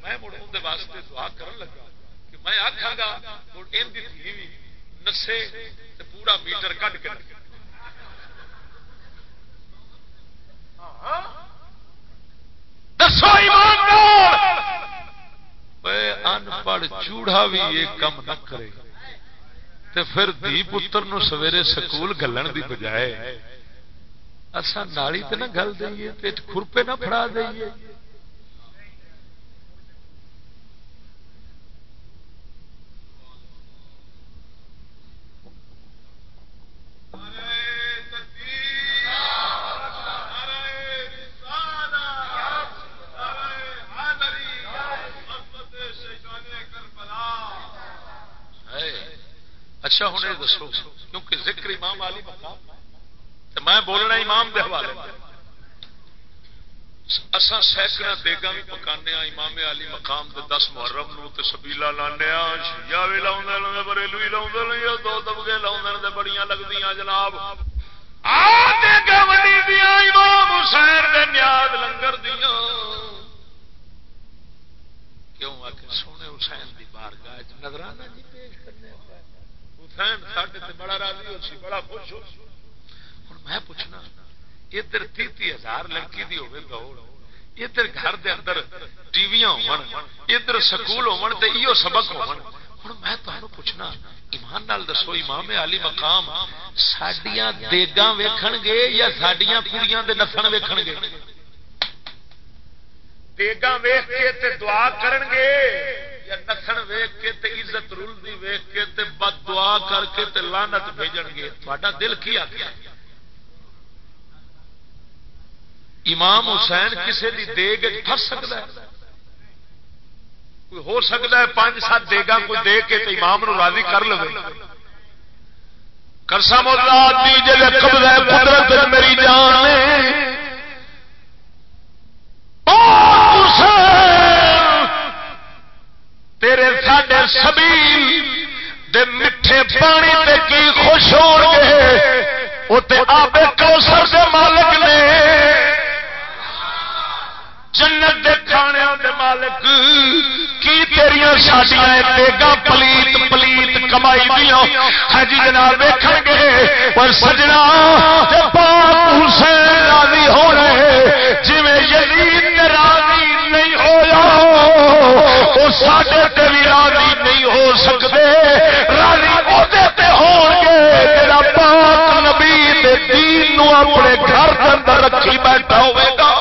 میں مڑ اندر واسطے دعا کرن لگا کہ میں آخا گا ان کی تھی نسے پورا میٹر کٹ کر دسو ان پڑھ چوڑا بھی یہ کم نہ کرے۔ تے پھر دھی پتر نو سویرے سکول گلن دی بجائے اصا نالی تے نہ گل دئیے کورپے نہ پڑا دئیے۔ اچھا ہوں دسو، کیونکہ ذکر امام علی مقام میں بولنا امام دے حوالے اسان سینکڑا دیگا بھی پکانے امام علی مقام دے دس محرم نو تے سبیلا لانے شیا بھی لاؤں بریلو بھی لاؤں دو دبگے لاؤں بڑیاں لگتی جناب۔ امام حسین دے نیاد لنگر دیا کیوں آ کے سونے حسین دی بارگاہ نظرانہ جی پیش کرنے حسین ساڈے بڑا راضی ہو سی بڑا خوش ہو ہوں میں پوچھنا، ادھر تی تی ہزار لڑکی دی ہوے دوڑ ادھر گھر دے اندر ٹی وی ہون، ادھر سکول ہون تے ایو سبق ہون۔ ہوں میں تمہیں پوچھنا، ایمان نال دسو، امام علی مقام سڈیا دیگا ویکھن گے یا سڈیا کڑیاں دے نسن ویکھن گے؟ دیگا ویخ کے تے دعا کرن گے، یا نسن ویخ کے تے عزت رلدی ویخ کے تے بد دعا کر کے تے لانت بھیجن گے؟ تھوڑا دل کی آخیا امام حسین کسی کی دیگ پس سکتا ہے؟ کوئی ہو سکتا ہے پانچ سات دے کوئی دے کے تو امام نو راضی کر لو کرسا قدرت میری جان تیرے ساڈے سبھی دے میٹھے پانی دے کی خوش ہو گئے؟ وہ آبے کوسر دے مالک نے جنت دے کھانے دے مالک، کی تیریاں شادیاں تیگا پلیت پلیت کمائی دیا ہے جی جناب، ویکھن گے، پر سجنا حسین راضی ہو رہے جی یزید راضی نہیں ہوا وہ سڈے تے بھی راضی نہیں ہو سکتے راضی وہ ہو گے پاک نبی دین اپنے گھر کے اندر رکھی بیٹھا ہوئے گا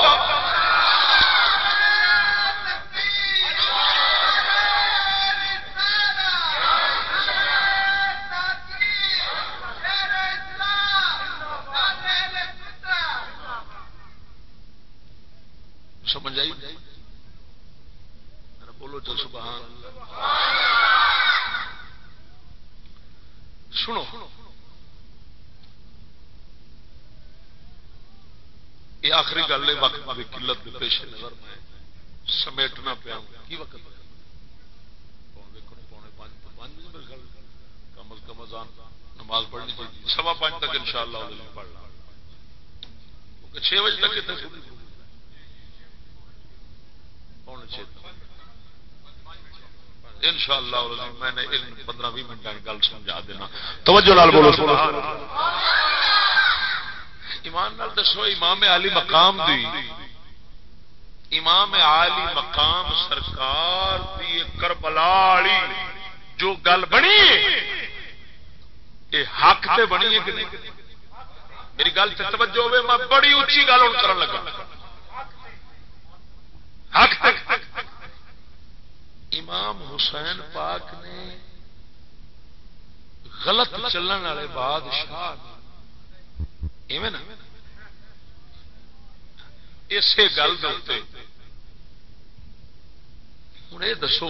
بولو تو سبحان سنو۔ یہ آخری گل ہے، وقت کی قلت کے پیش نظر میں سمیٹنا پیا کی وقت؟ کم از کم ازان نماز پڑھنی چاہیے۔ سوا پانچ تک ان شاء اللہ پڑھنا چھ بجے تک۔ ان شاء اللہ میں نے پندرہ بھی منٹ گل سمجھا دینا۔ توجہ لال بولو ایمان نال دسو، امام علی مقام دی، امام علی مقام سرکار دی کربلا والی جو گل بنی یہ حق تے بنی ہے کہ نہیں؟ میری گل توجہ ہوے میں بڑی اچھی گل کرن لگا۔ حق تک امام حسین پاک نے غلط چلن والے بادشاہ نا؟ اسی گل ہوں یہ دسو،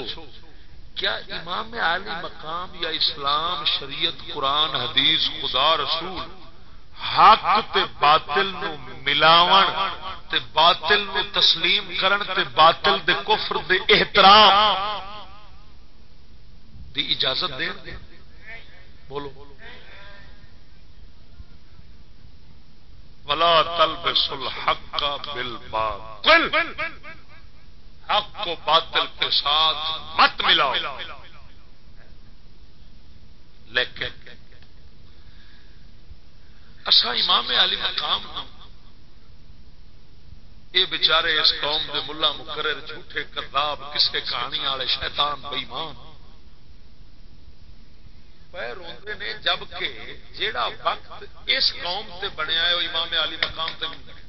کیا امام عالی مقام یا اسلام شریعت قرآن حدیث خدا رسول حق تے باطل نو ملاون تے باطل نو تسلیم کرن تے باطل دے کفر دے احترام دی اجازت دے بولو۔ ولا تلبس الحق بالباطل۔ حق کو باطل کے ساتھ مت ملاؤ۔ لیکن اصا امام علی مقام یہ بچارے اس قوم دے ملا مقرر جھوٹے کرداب کسے کہانی والے شیطان بےمان روتے نے جبکہ جیڑا وقت اس قوم سے بنیا ہے، وہ امام علی مقام سے نہیں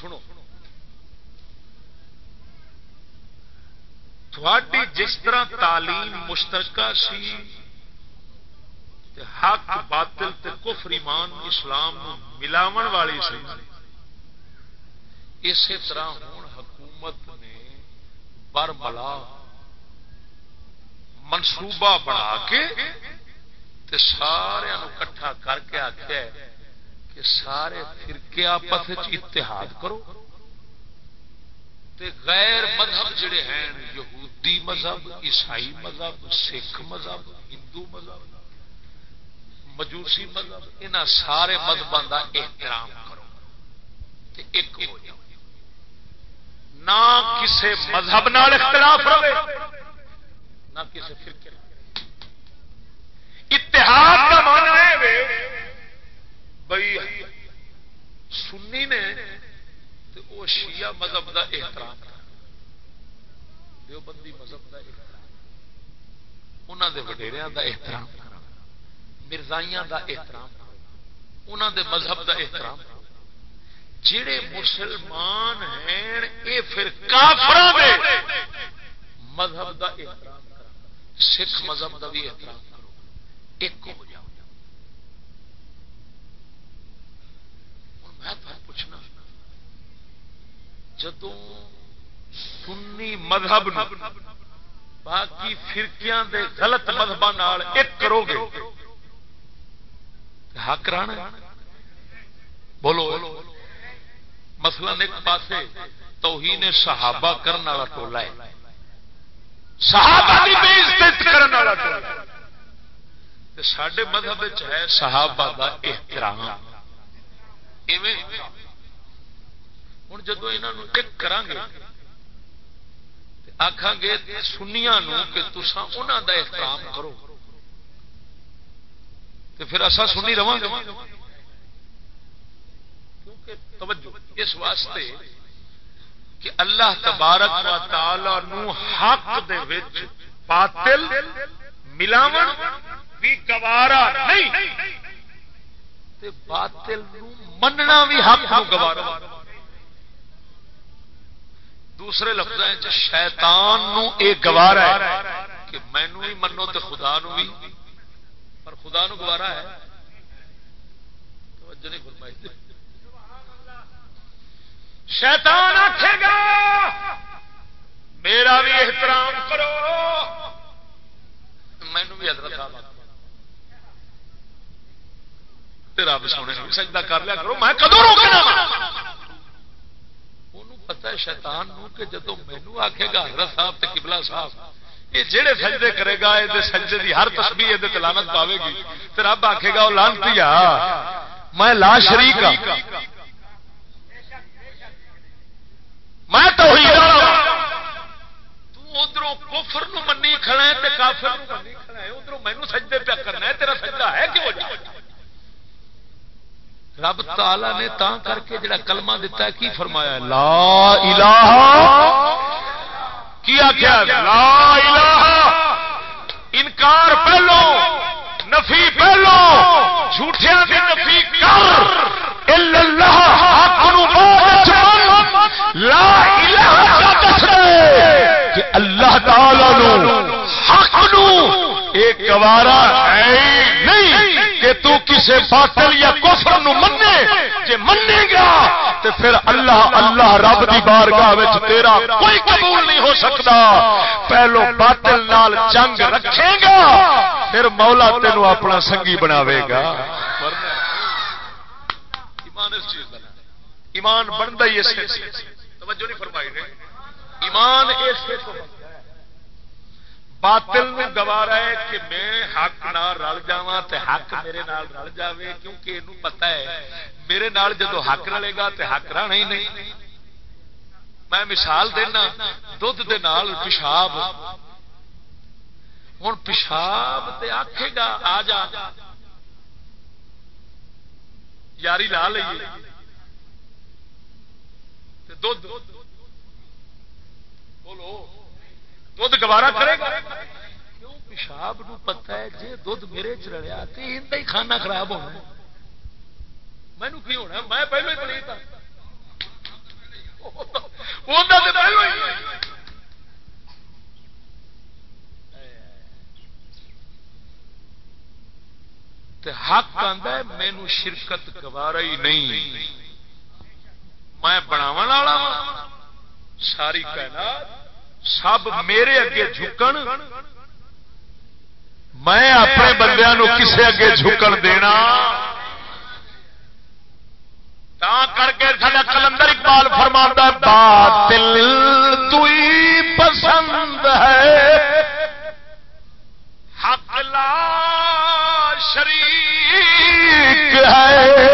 سنو۔ تھوڑی جس طرح تعلیم مشترکہ سی حق، باطل تے کفر، ایمان، اسلام ملاو والی سی۔ اسی طرح ہوں حکومت نے برملا منصوبہ بنا کے تے سارے کٹھا کر کے آخیا کہ سارے فرقے آپس اتحاد کرو۔ تے غیر مذہب جڑے ہیں، یہودی مذہب، عیسائی مذہب، سکھ مذہب، ہندو مذہب، مجوسی مذہب ان سارے مذہبوں کا احترام کرو۔ تے ایک ہو جاؤ۔ نہ کسی مذہب نال اختلاف رہے، نہ کسی فرقے اتحاد کا مان ہے بھائی سنی نے تو وہ شیعہ مذہب کا احترام دیوبندی مذہب کا احترام انہوں دے وڈیریا کا احترام مرزائیاں دا احترام انہوں دے مذہب دا احترام جڑے مسلمان ہیں، اے پھر کافر مذہب دا احترام سکھ مذہب دا بھی احترام کرو۔ ایک ہو جاؤ۔ میں پوچھنا۔ جدو سنی مذہب باقی فرقیاں دے غلط مذہب ایک کرو گے حق رانا بولو مسئلہ ایک پاسے توہین صحابہ کرنے والا ٹولا ہے۔ صحابہ سڈے مذہب ہے صحابہ کا احترام۔ ہوں جدو یہ ایک کران گے آخان گے سنیا کہ تسا انہوں دا احترام کرو تو پھر اصا سنی رہا گے اس واسطے کہ اللہ تبارک و تعالی نو حق دے وچ باطل ملاون بھی گوارا نہیں تے باطل نو مننا بھی حق نو گوارا دوسرے لفظ شیطان نو اے گوارا ہے کہ مینو بھی منو تے خدا نو بھی۔ پر خدا نو گوارا ہے۔ توجہ نہیں فرمائی۔ شیطان آخے گا، میرا بھی احترام کرو۔ مینو بھی حضرت صاحب رب سونے سجدہ کر لیا کرو۔ میں کدو روکنا؟ پتا ہے شیطان نو کہ جدو مینو آخے گا، حضرت صاحب تے قبلہ صاحب، یہ جہے سجدے کرے گا، یہ سجدے دی ہر تسبیح، یہ لانت پاوے گی۔ تو رب آخے گا وہ لانتی میں لا شریک ہوں میں تو ادھر کفر منی کھڑا ہے کافر منی کھڑا ہے ادھر مینو سجدے پیا کرنا ہے، تیرا سجدہ ہے کہ رب تالا نے تا کر کے جڑا کلمہ دیتا ہے، کی فرمایا لا الہ۔ کیا کیا لا الہ۔ انکار پہلو، نفی پہلو جھوٹیا کی نفی کر۔ اللہ لا الہ کہ اللہ تعالی حق نو ایک گوارا ہے نہیں۔ کہ تو کسے باطل یا کفر نو منے جے منے گا تو پھر اللہ اللہ رب دی بارگاہ وچ تیرا کوئی قبول نہیں ہو سکتا پہلو باطل نال جنگ رکھے گا، پھر مولا تینو اپنا سنگی بناوے گا۔ ایمان بنتا ہی اس سے توجہ نہیں فرمائی نے ایمان باطل میں گوارا ہے کہ میں حق نہ رل جا حق میرے نال رل جاوے، کیونکہ یہ پتا ہے، میرے نال جدو حق رلے گا تو حق رہنا ہی نہیں۔ میں مثال دینا دھد دے نال پیشاب۔ ہوں پیشاب تے آکھے گا، آ جا۔ یاری لا لیے دھد بولو۔ دھد گوارا کرے گا؟ پیشاب نو پتا ہے جی دھد میرے چ رلیا تو ہی کھانا خراب ہونا مینو کی ہونا میں پہلو ہی پلیت حق آتا ہے مینو شرکت گوارا ہی نہیں۔ میں بناو والا ساری کائنات سب میرے اگے جھکن۔ میں اپنے بندے کسے اگے جھکن دینا۔ تا کر کے سا کلندر اقبال فرما باطل تو پسند ہے۔ حق لا شریک ہے۔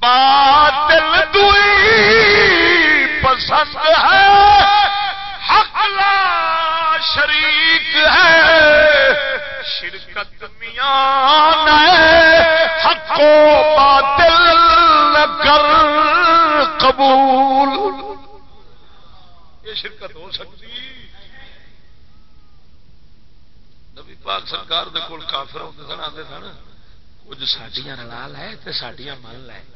باطل پسند ہے، حق لا شریک ہے۔ شرکت میاں حق و باطل کر قبول۔ یہ شرکت ہو سکتی۔ نبی پاک سرکار دے کول کافر ہوتے سن آتے سن، کچھ سڈیا رلا لے تو سڈیا من لے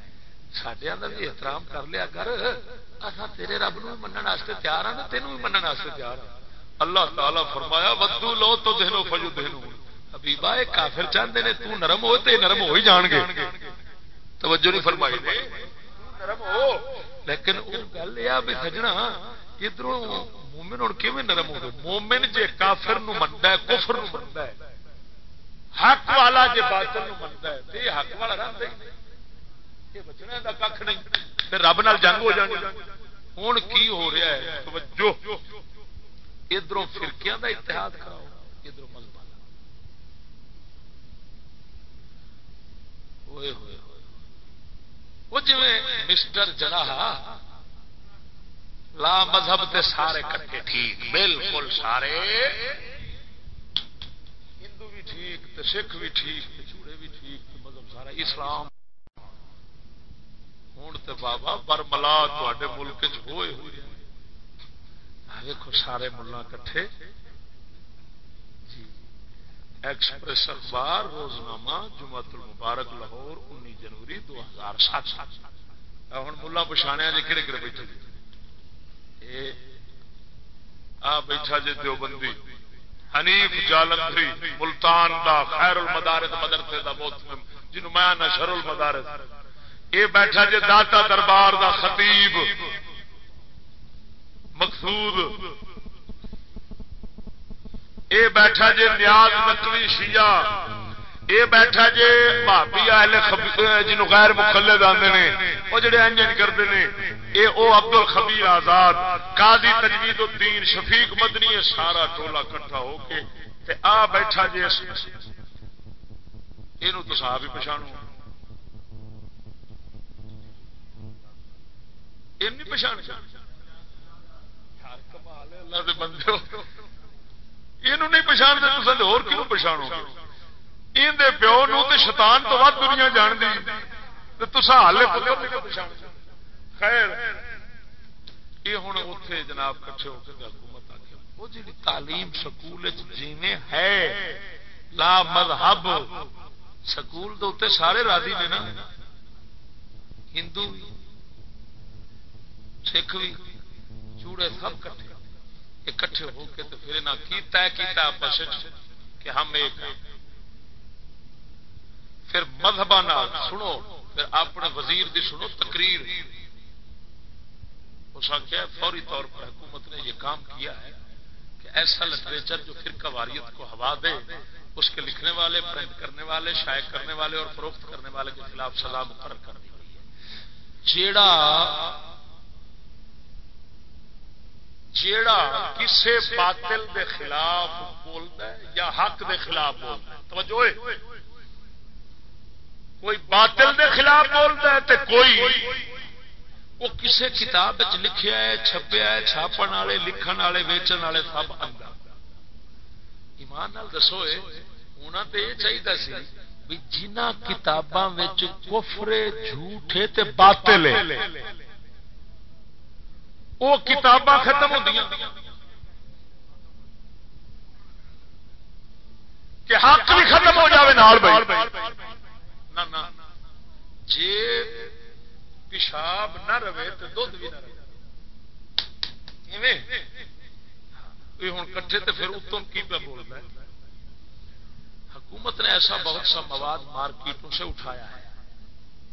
سڈیا کا بھی احترام کر لیا کر اصا تیرے رب نو منع تیار ہاں تینوں بھی منع تیار ہاں اللہ تعالی فرمایا بدو لو تو دہنو فجو دہنو حبیبا یہ کافر چاہتے نے تو نرم ہو تو نرم ہو ہی جان گے توجہ نہیں فرمائی نرم ہو لیکن وہ گل یہ بھی سجنا ادھر مومن ہوں کیون نرم ہو مومن جے کافر نو منتا ہے کفر نو منتا ہے حق والا جے باطل نو منتا ہے تو یہ حق والا رہتا کھ نہیں رب نال جنگ ہو جانی ہوں کی ہو رہا ہے؟ توجہ۔ ادھر فرقیاں دا اتحاد کراؤ ادھر مذہب وہ جی مسٹر جنا لا مذہب تے سارے کٹے ٹھیک، بالکل سارے۔ ہندو بھی ٹھیک، تے سکھ بھی ٹھیک، تے چوڑے بھی ٹھیک، تے مذہب سارا اسلام۔ ہوں تے بابا برملا تے ملک ہوئے ہوئے دیکھو سارے ملا کٹھے ایکسپریس اخبار روزنامہ جمع المبارک لاہور انی جنوری دو ہزار سات ہوں ملا پچھاڑیا جی کہڑے کہڑے بیٹھے آ بیٹھا جی دیوبندی حنیف جالندری ملتان دا خیر المدارت مدرسے دا محتمم جنہوں میں نشر المدارت یہ بیٹھا جی داتا دربار دا خطیب مقصود۔ اے بیٹھا جے نیاز نقوی شیعہ۔ اے بیٹھا جے بھابی اہل جنوں غیر مخلد آندے نے او جڑے انجن کردے نے اے او عبد الخبیر آزاد، قاضی تجوید الدین، شفیق مدنی سارا ٹولا کٹھا ہو کے تے آ بیٹھا جے اینو تو صاحب ہی پہچانو۔ این نہیں پہچان کمال اللہ دے بندے یہ نہیں پچھاڑتے تصے ہو کیوں پچھاڑو یہ پیو نو تو شیطان تو ود دنیا جان دی۔ تو ہالے خیر، یہ ہوں اتے جناب کٹھے ہو کے حکومت آ وہ جی تعلیم سکول جینے ہے، لا مذہب۔ سکول دے سارے راضی نے نا۔ ہندو بھی سکھ بھی چوڑے سب کٹھے۔ اکٹھے ہو کے تو پھر نہ کیتا ہے کیتا آپس کہ ہم ایک ہیں۔ پھر مذہب سنو، پھر اپنے وزیر دی سنو تقریر۔ اس آخیا فوری طور پر حکومت نے یہ کام کیا ہے کہ ایسا لٹریچر جو فرقہ واریت کو ہوا دے، اس کے لکھنے والے پرنٹ کرنے والے، شائع کرنے والے اور فروخت کرنے والے کے خلاف سزا مقرر کر دی گئی ہے۔ جیڑا جیڑا کسے باطل دے خلاف بولتا ہے یا حق دے خلاف بولتا ہے. توجہ کوئی باطل دے خلاف بولتا ہے تے کوئی وہ کسے کتاب لکھیا ہے، چھپیا ہے، چھاپن والے، لکھن والے، ویچن والے سب اندر ایمان نال دسو ہونا تو یہ چاہیے سی بھی جنہ کتاباں کفرے جھوٹے تے باطل وہ کتاباں ختم ہوتی کہ حق بھی ختم ہو جائے نال جی پیشاب نہ رہے تو دھد بھی نہ رہے۔ ہوں کٹھے تو پھر اتوں کی پہ بولتا ہے؟ حکومت نے ایسا بہت سا مواد مارکیٹوں سے اٹھایا ہے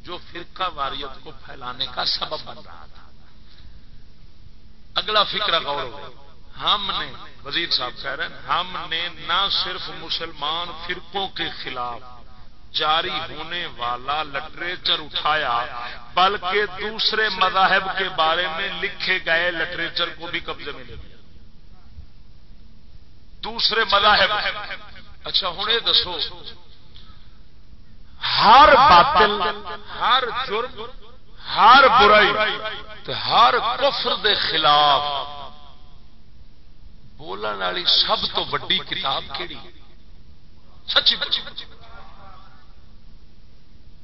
جو فرقہ واریت کو پھیلانے کا سبب بن رہا تھا۔ اگلا فکر غور ہو ہم نے، وزیر صاحب کہہ رہے ہیں، ہم نے نہ صرف مسلمان فرقوں کے خلاف جاری ہونے والا لٹریچر اٹھایا، بلکہ دوسرے مذاہب کے بارے میں لکھے گئے لٹریچر کو بھی قبضے میں لے لیا۔ دوسرے مذاہب اچھا ہوں یہ دسو، ہر باطل، ہر جرم ہر برائی ہر کفر دے خلاف بولن والی سب تو وڈی کتاب کہڑی سچی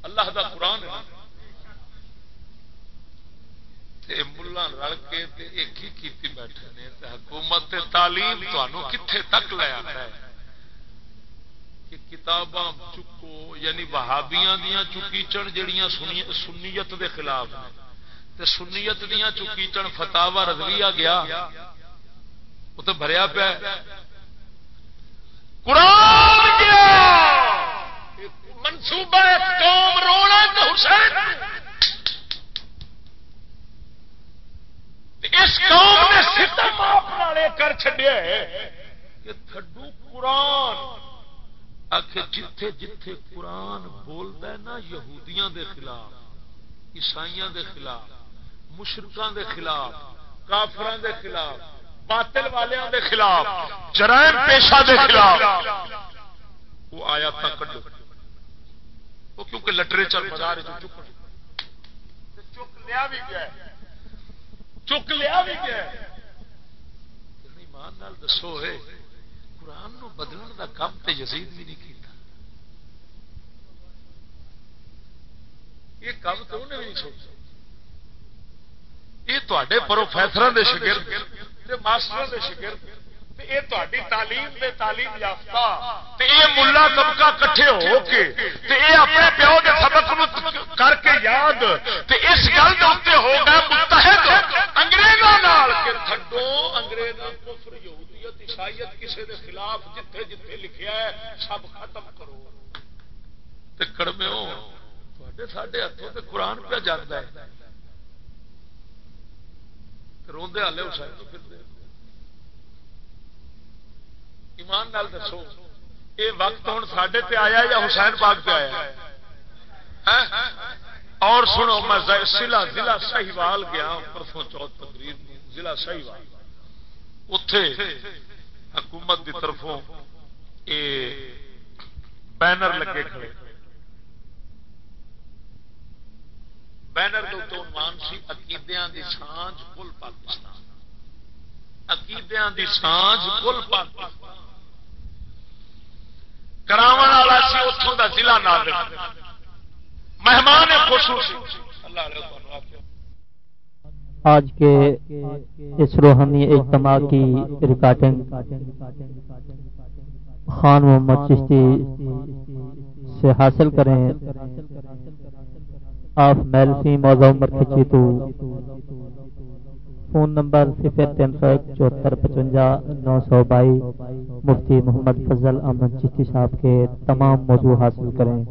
اللہ دا قرآن ملا رل کے ایک ہی کیتی بیٹھے نے حکومت تعلیم کتنے تک لیا ہے؟ کہ کتاباں چکو یعنی وہابیاں دیا چکیچن جہیا سنیت دے خلاف تے سنیت دیا چکیچن فتاوا رضویہ گیا، وہ تو بھریا پیا۔ قرآن گیا! منصوبہ قوم رونا تو حسین۔ اس قوم نے ستم اپنا کر چڈیا کہ تھڈو قرآن۔ آخ جتھے جتھے قرآن بولتا ہے نا، یہودیاں دے خلاف، عیسائیاں دے خلاف مشرقان دے خلاف کافران دے خلاف، باطل والوں دے خلاف، جرائم پیشہ دے خلاف، وہ آیا تھا کڈو۔ وہ کیونکہ لٹریچر بازار چک لیا۔ بھی گیا چک لیا بھی گیا ایمان نال دسو ہے۔ قرآن نو بدلن دا کام تے یزید بھی نہیں کیتا۔ یہ کام تو انہیں بھی نہیں سوچا۔ یہ تے پروفیسر دے شگرد ماسٹر دے شگرد یہ تاری تعلیم دے تعلیم یافتہ تے یہ ملا طبقہ کٹھے ہو کے تے یہ اپنے پیو کے سبق کر کے یاد تے اس گل کے ہو گئے متحد انگریزوں کے۔ تھڈو انگریزوں کفر یہودیت عیسائیت کسی کے خلاف جتھے جتھے لکھیا ہے، سب ختم کرو۔ تے کڑمے ہو سڈے ہاتھوں سے قرآن پہ جانا ہے۔ روندے والے حسین پھر ایمان نال دسو یہ وقت ہوں سڈے تے آیا یا حسین پاک پہ آیا ہاں؟ اور سنو، میں ضلع ضلع سہیوال گیا پرسوں چوتھ تقریر ضلع سہیوال۔ اتے حکومت کی طرفوں اے بینر لگے کھڑے۔ بینر کے مان سی عقیدیاں دی سانج کل پاکستان۔ عقیدیاں دی سانج کل پاکستان۔ والا سی اتوں کا ضلع نال مہمان خصوصی اللہ علیہ
آج کے اس روحانی اجتماع کی ریکارڈنگ، خان محمد چشتی سے حاصل کریں آپ میلفی موضوع کھچی تو۔ فون نمبر صفر تین سو ایک چوہتر پچوجا نو سو بائی مفتی محمد فضل احمد چشتی صاحب کے تمام موضوع حاصل کریں۔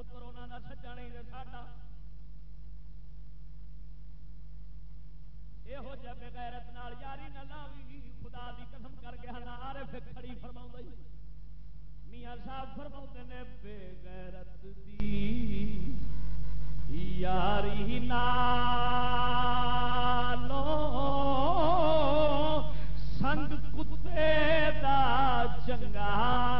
پتر انہوں کا سجا نہیں تو ساڈا بغیرت یاری نہ لاوی خدا دی قسم کر گیا نہ عارف کھڑی فرماؤں میاں صاحب فرماؤں نے بے غیرت دی یاری نالو سنگ کتے دا چنگا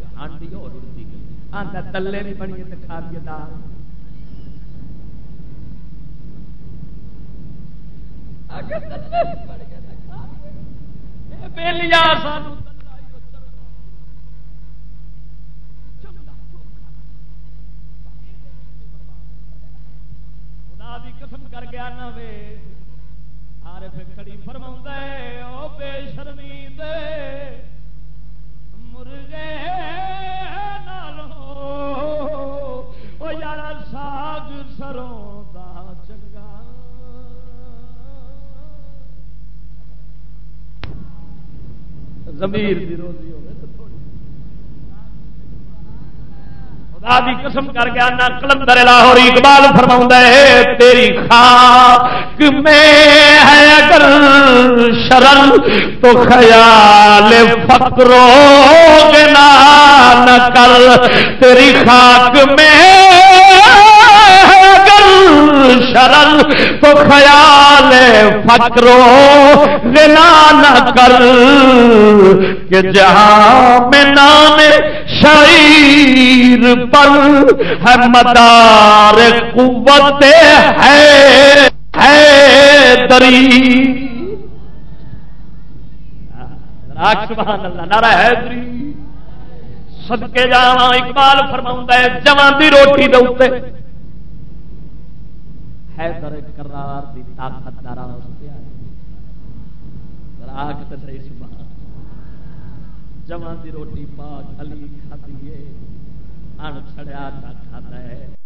آتا تلے نہیں بنی تو کھا دیے دال بےلیا سانو قسم کر گیا نہ وے۔ آر پھر کھڑی فرما ہے، او بے شرمی دے۔ زمیر دی روزی ہوگی۔ خدا دی قسم کر کے آنا، کلندر لاہور اقبال فرما ہے، تیری خاک میں ہے اگر شرم تو خیال فکرو گنا نہ کر، تیری خاک میں شرل تو خیال فکرو گنا نہ کر کہ جہاں میں نام شعیر پر ہے مدار قوت ہے ہے دری۔ سبحان اللہ نارا حیدری سدکے جا اقبال فرما ہے جوان دی روٹی دے حیدر کرار دی طاقت دارا اس پہ راگ تے صحیح سبحان جوان دی روٹی پاک علی کھادی ہے ان چھڑیا نہ کھادا ہے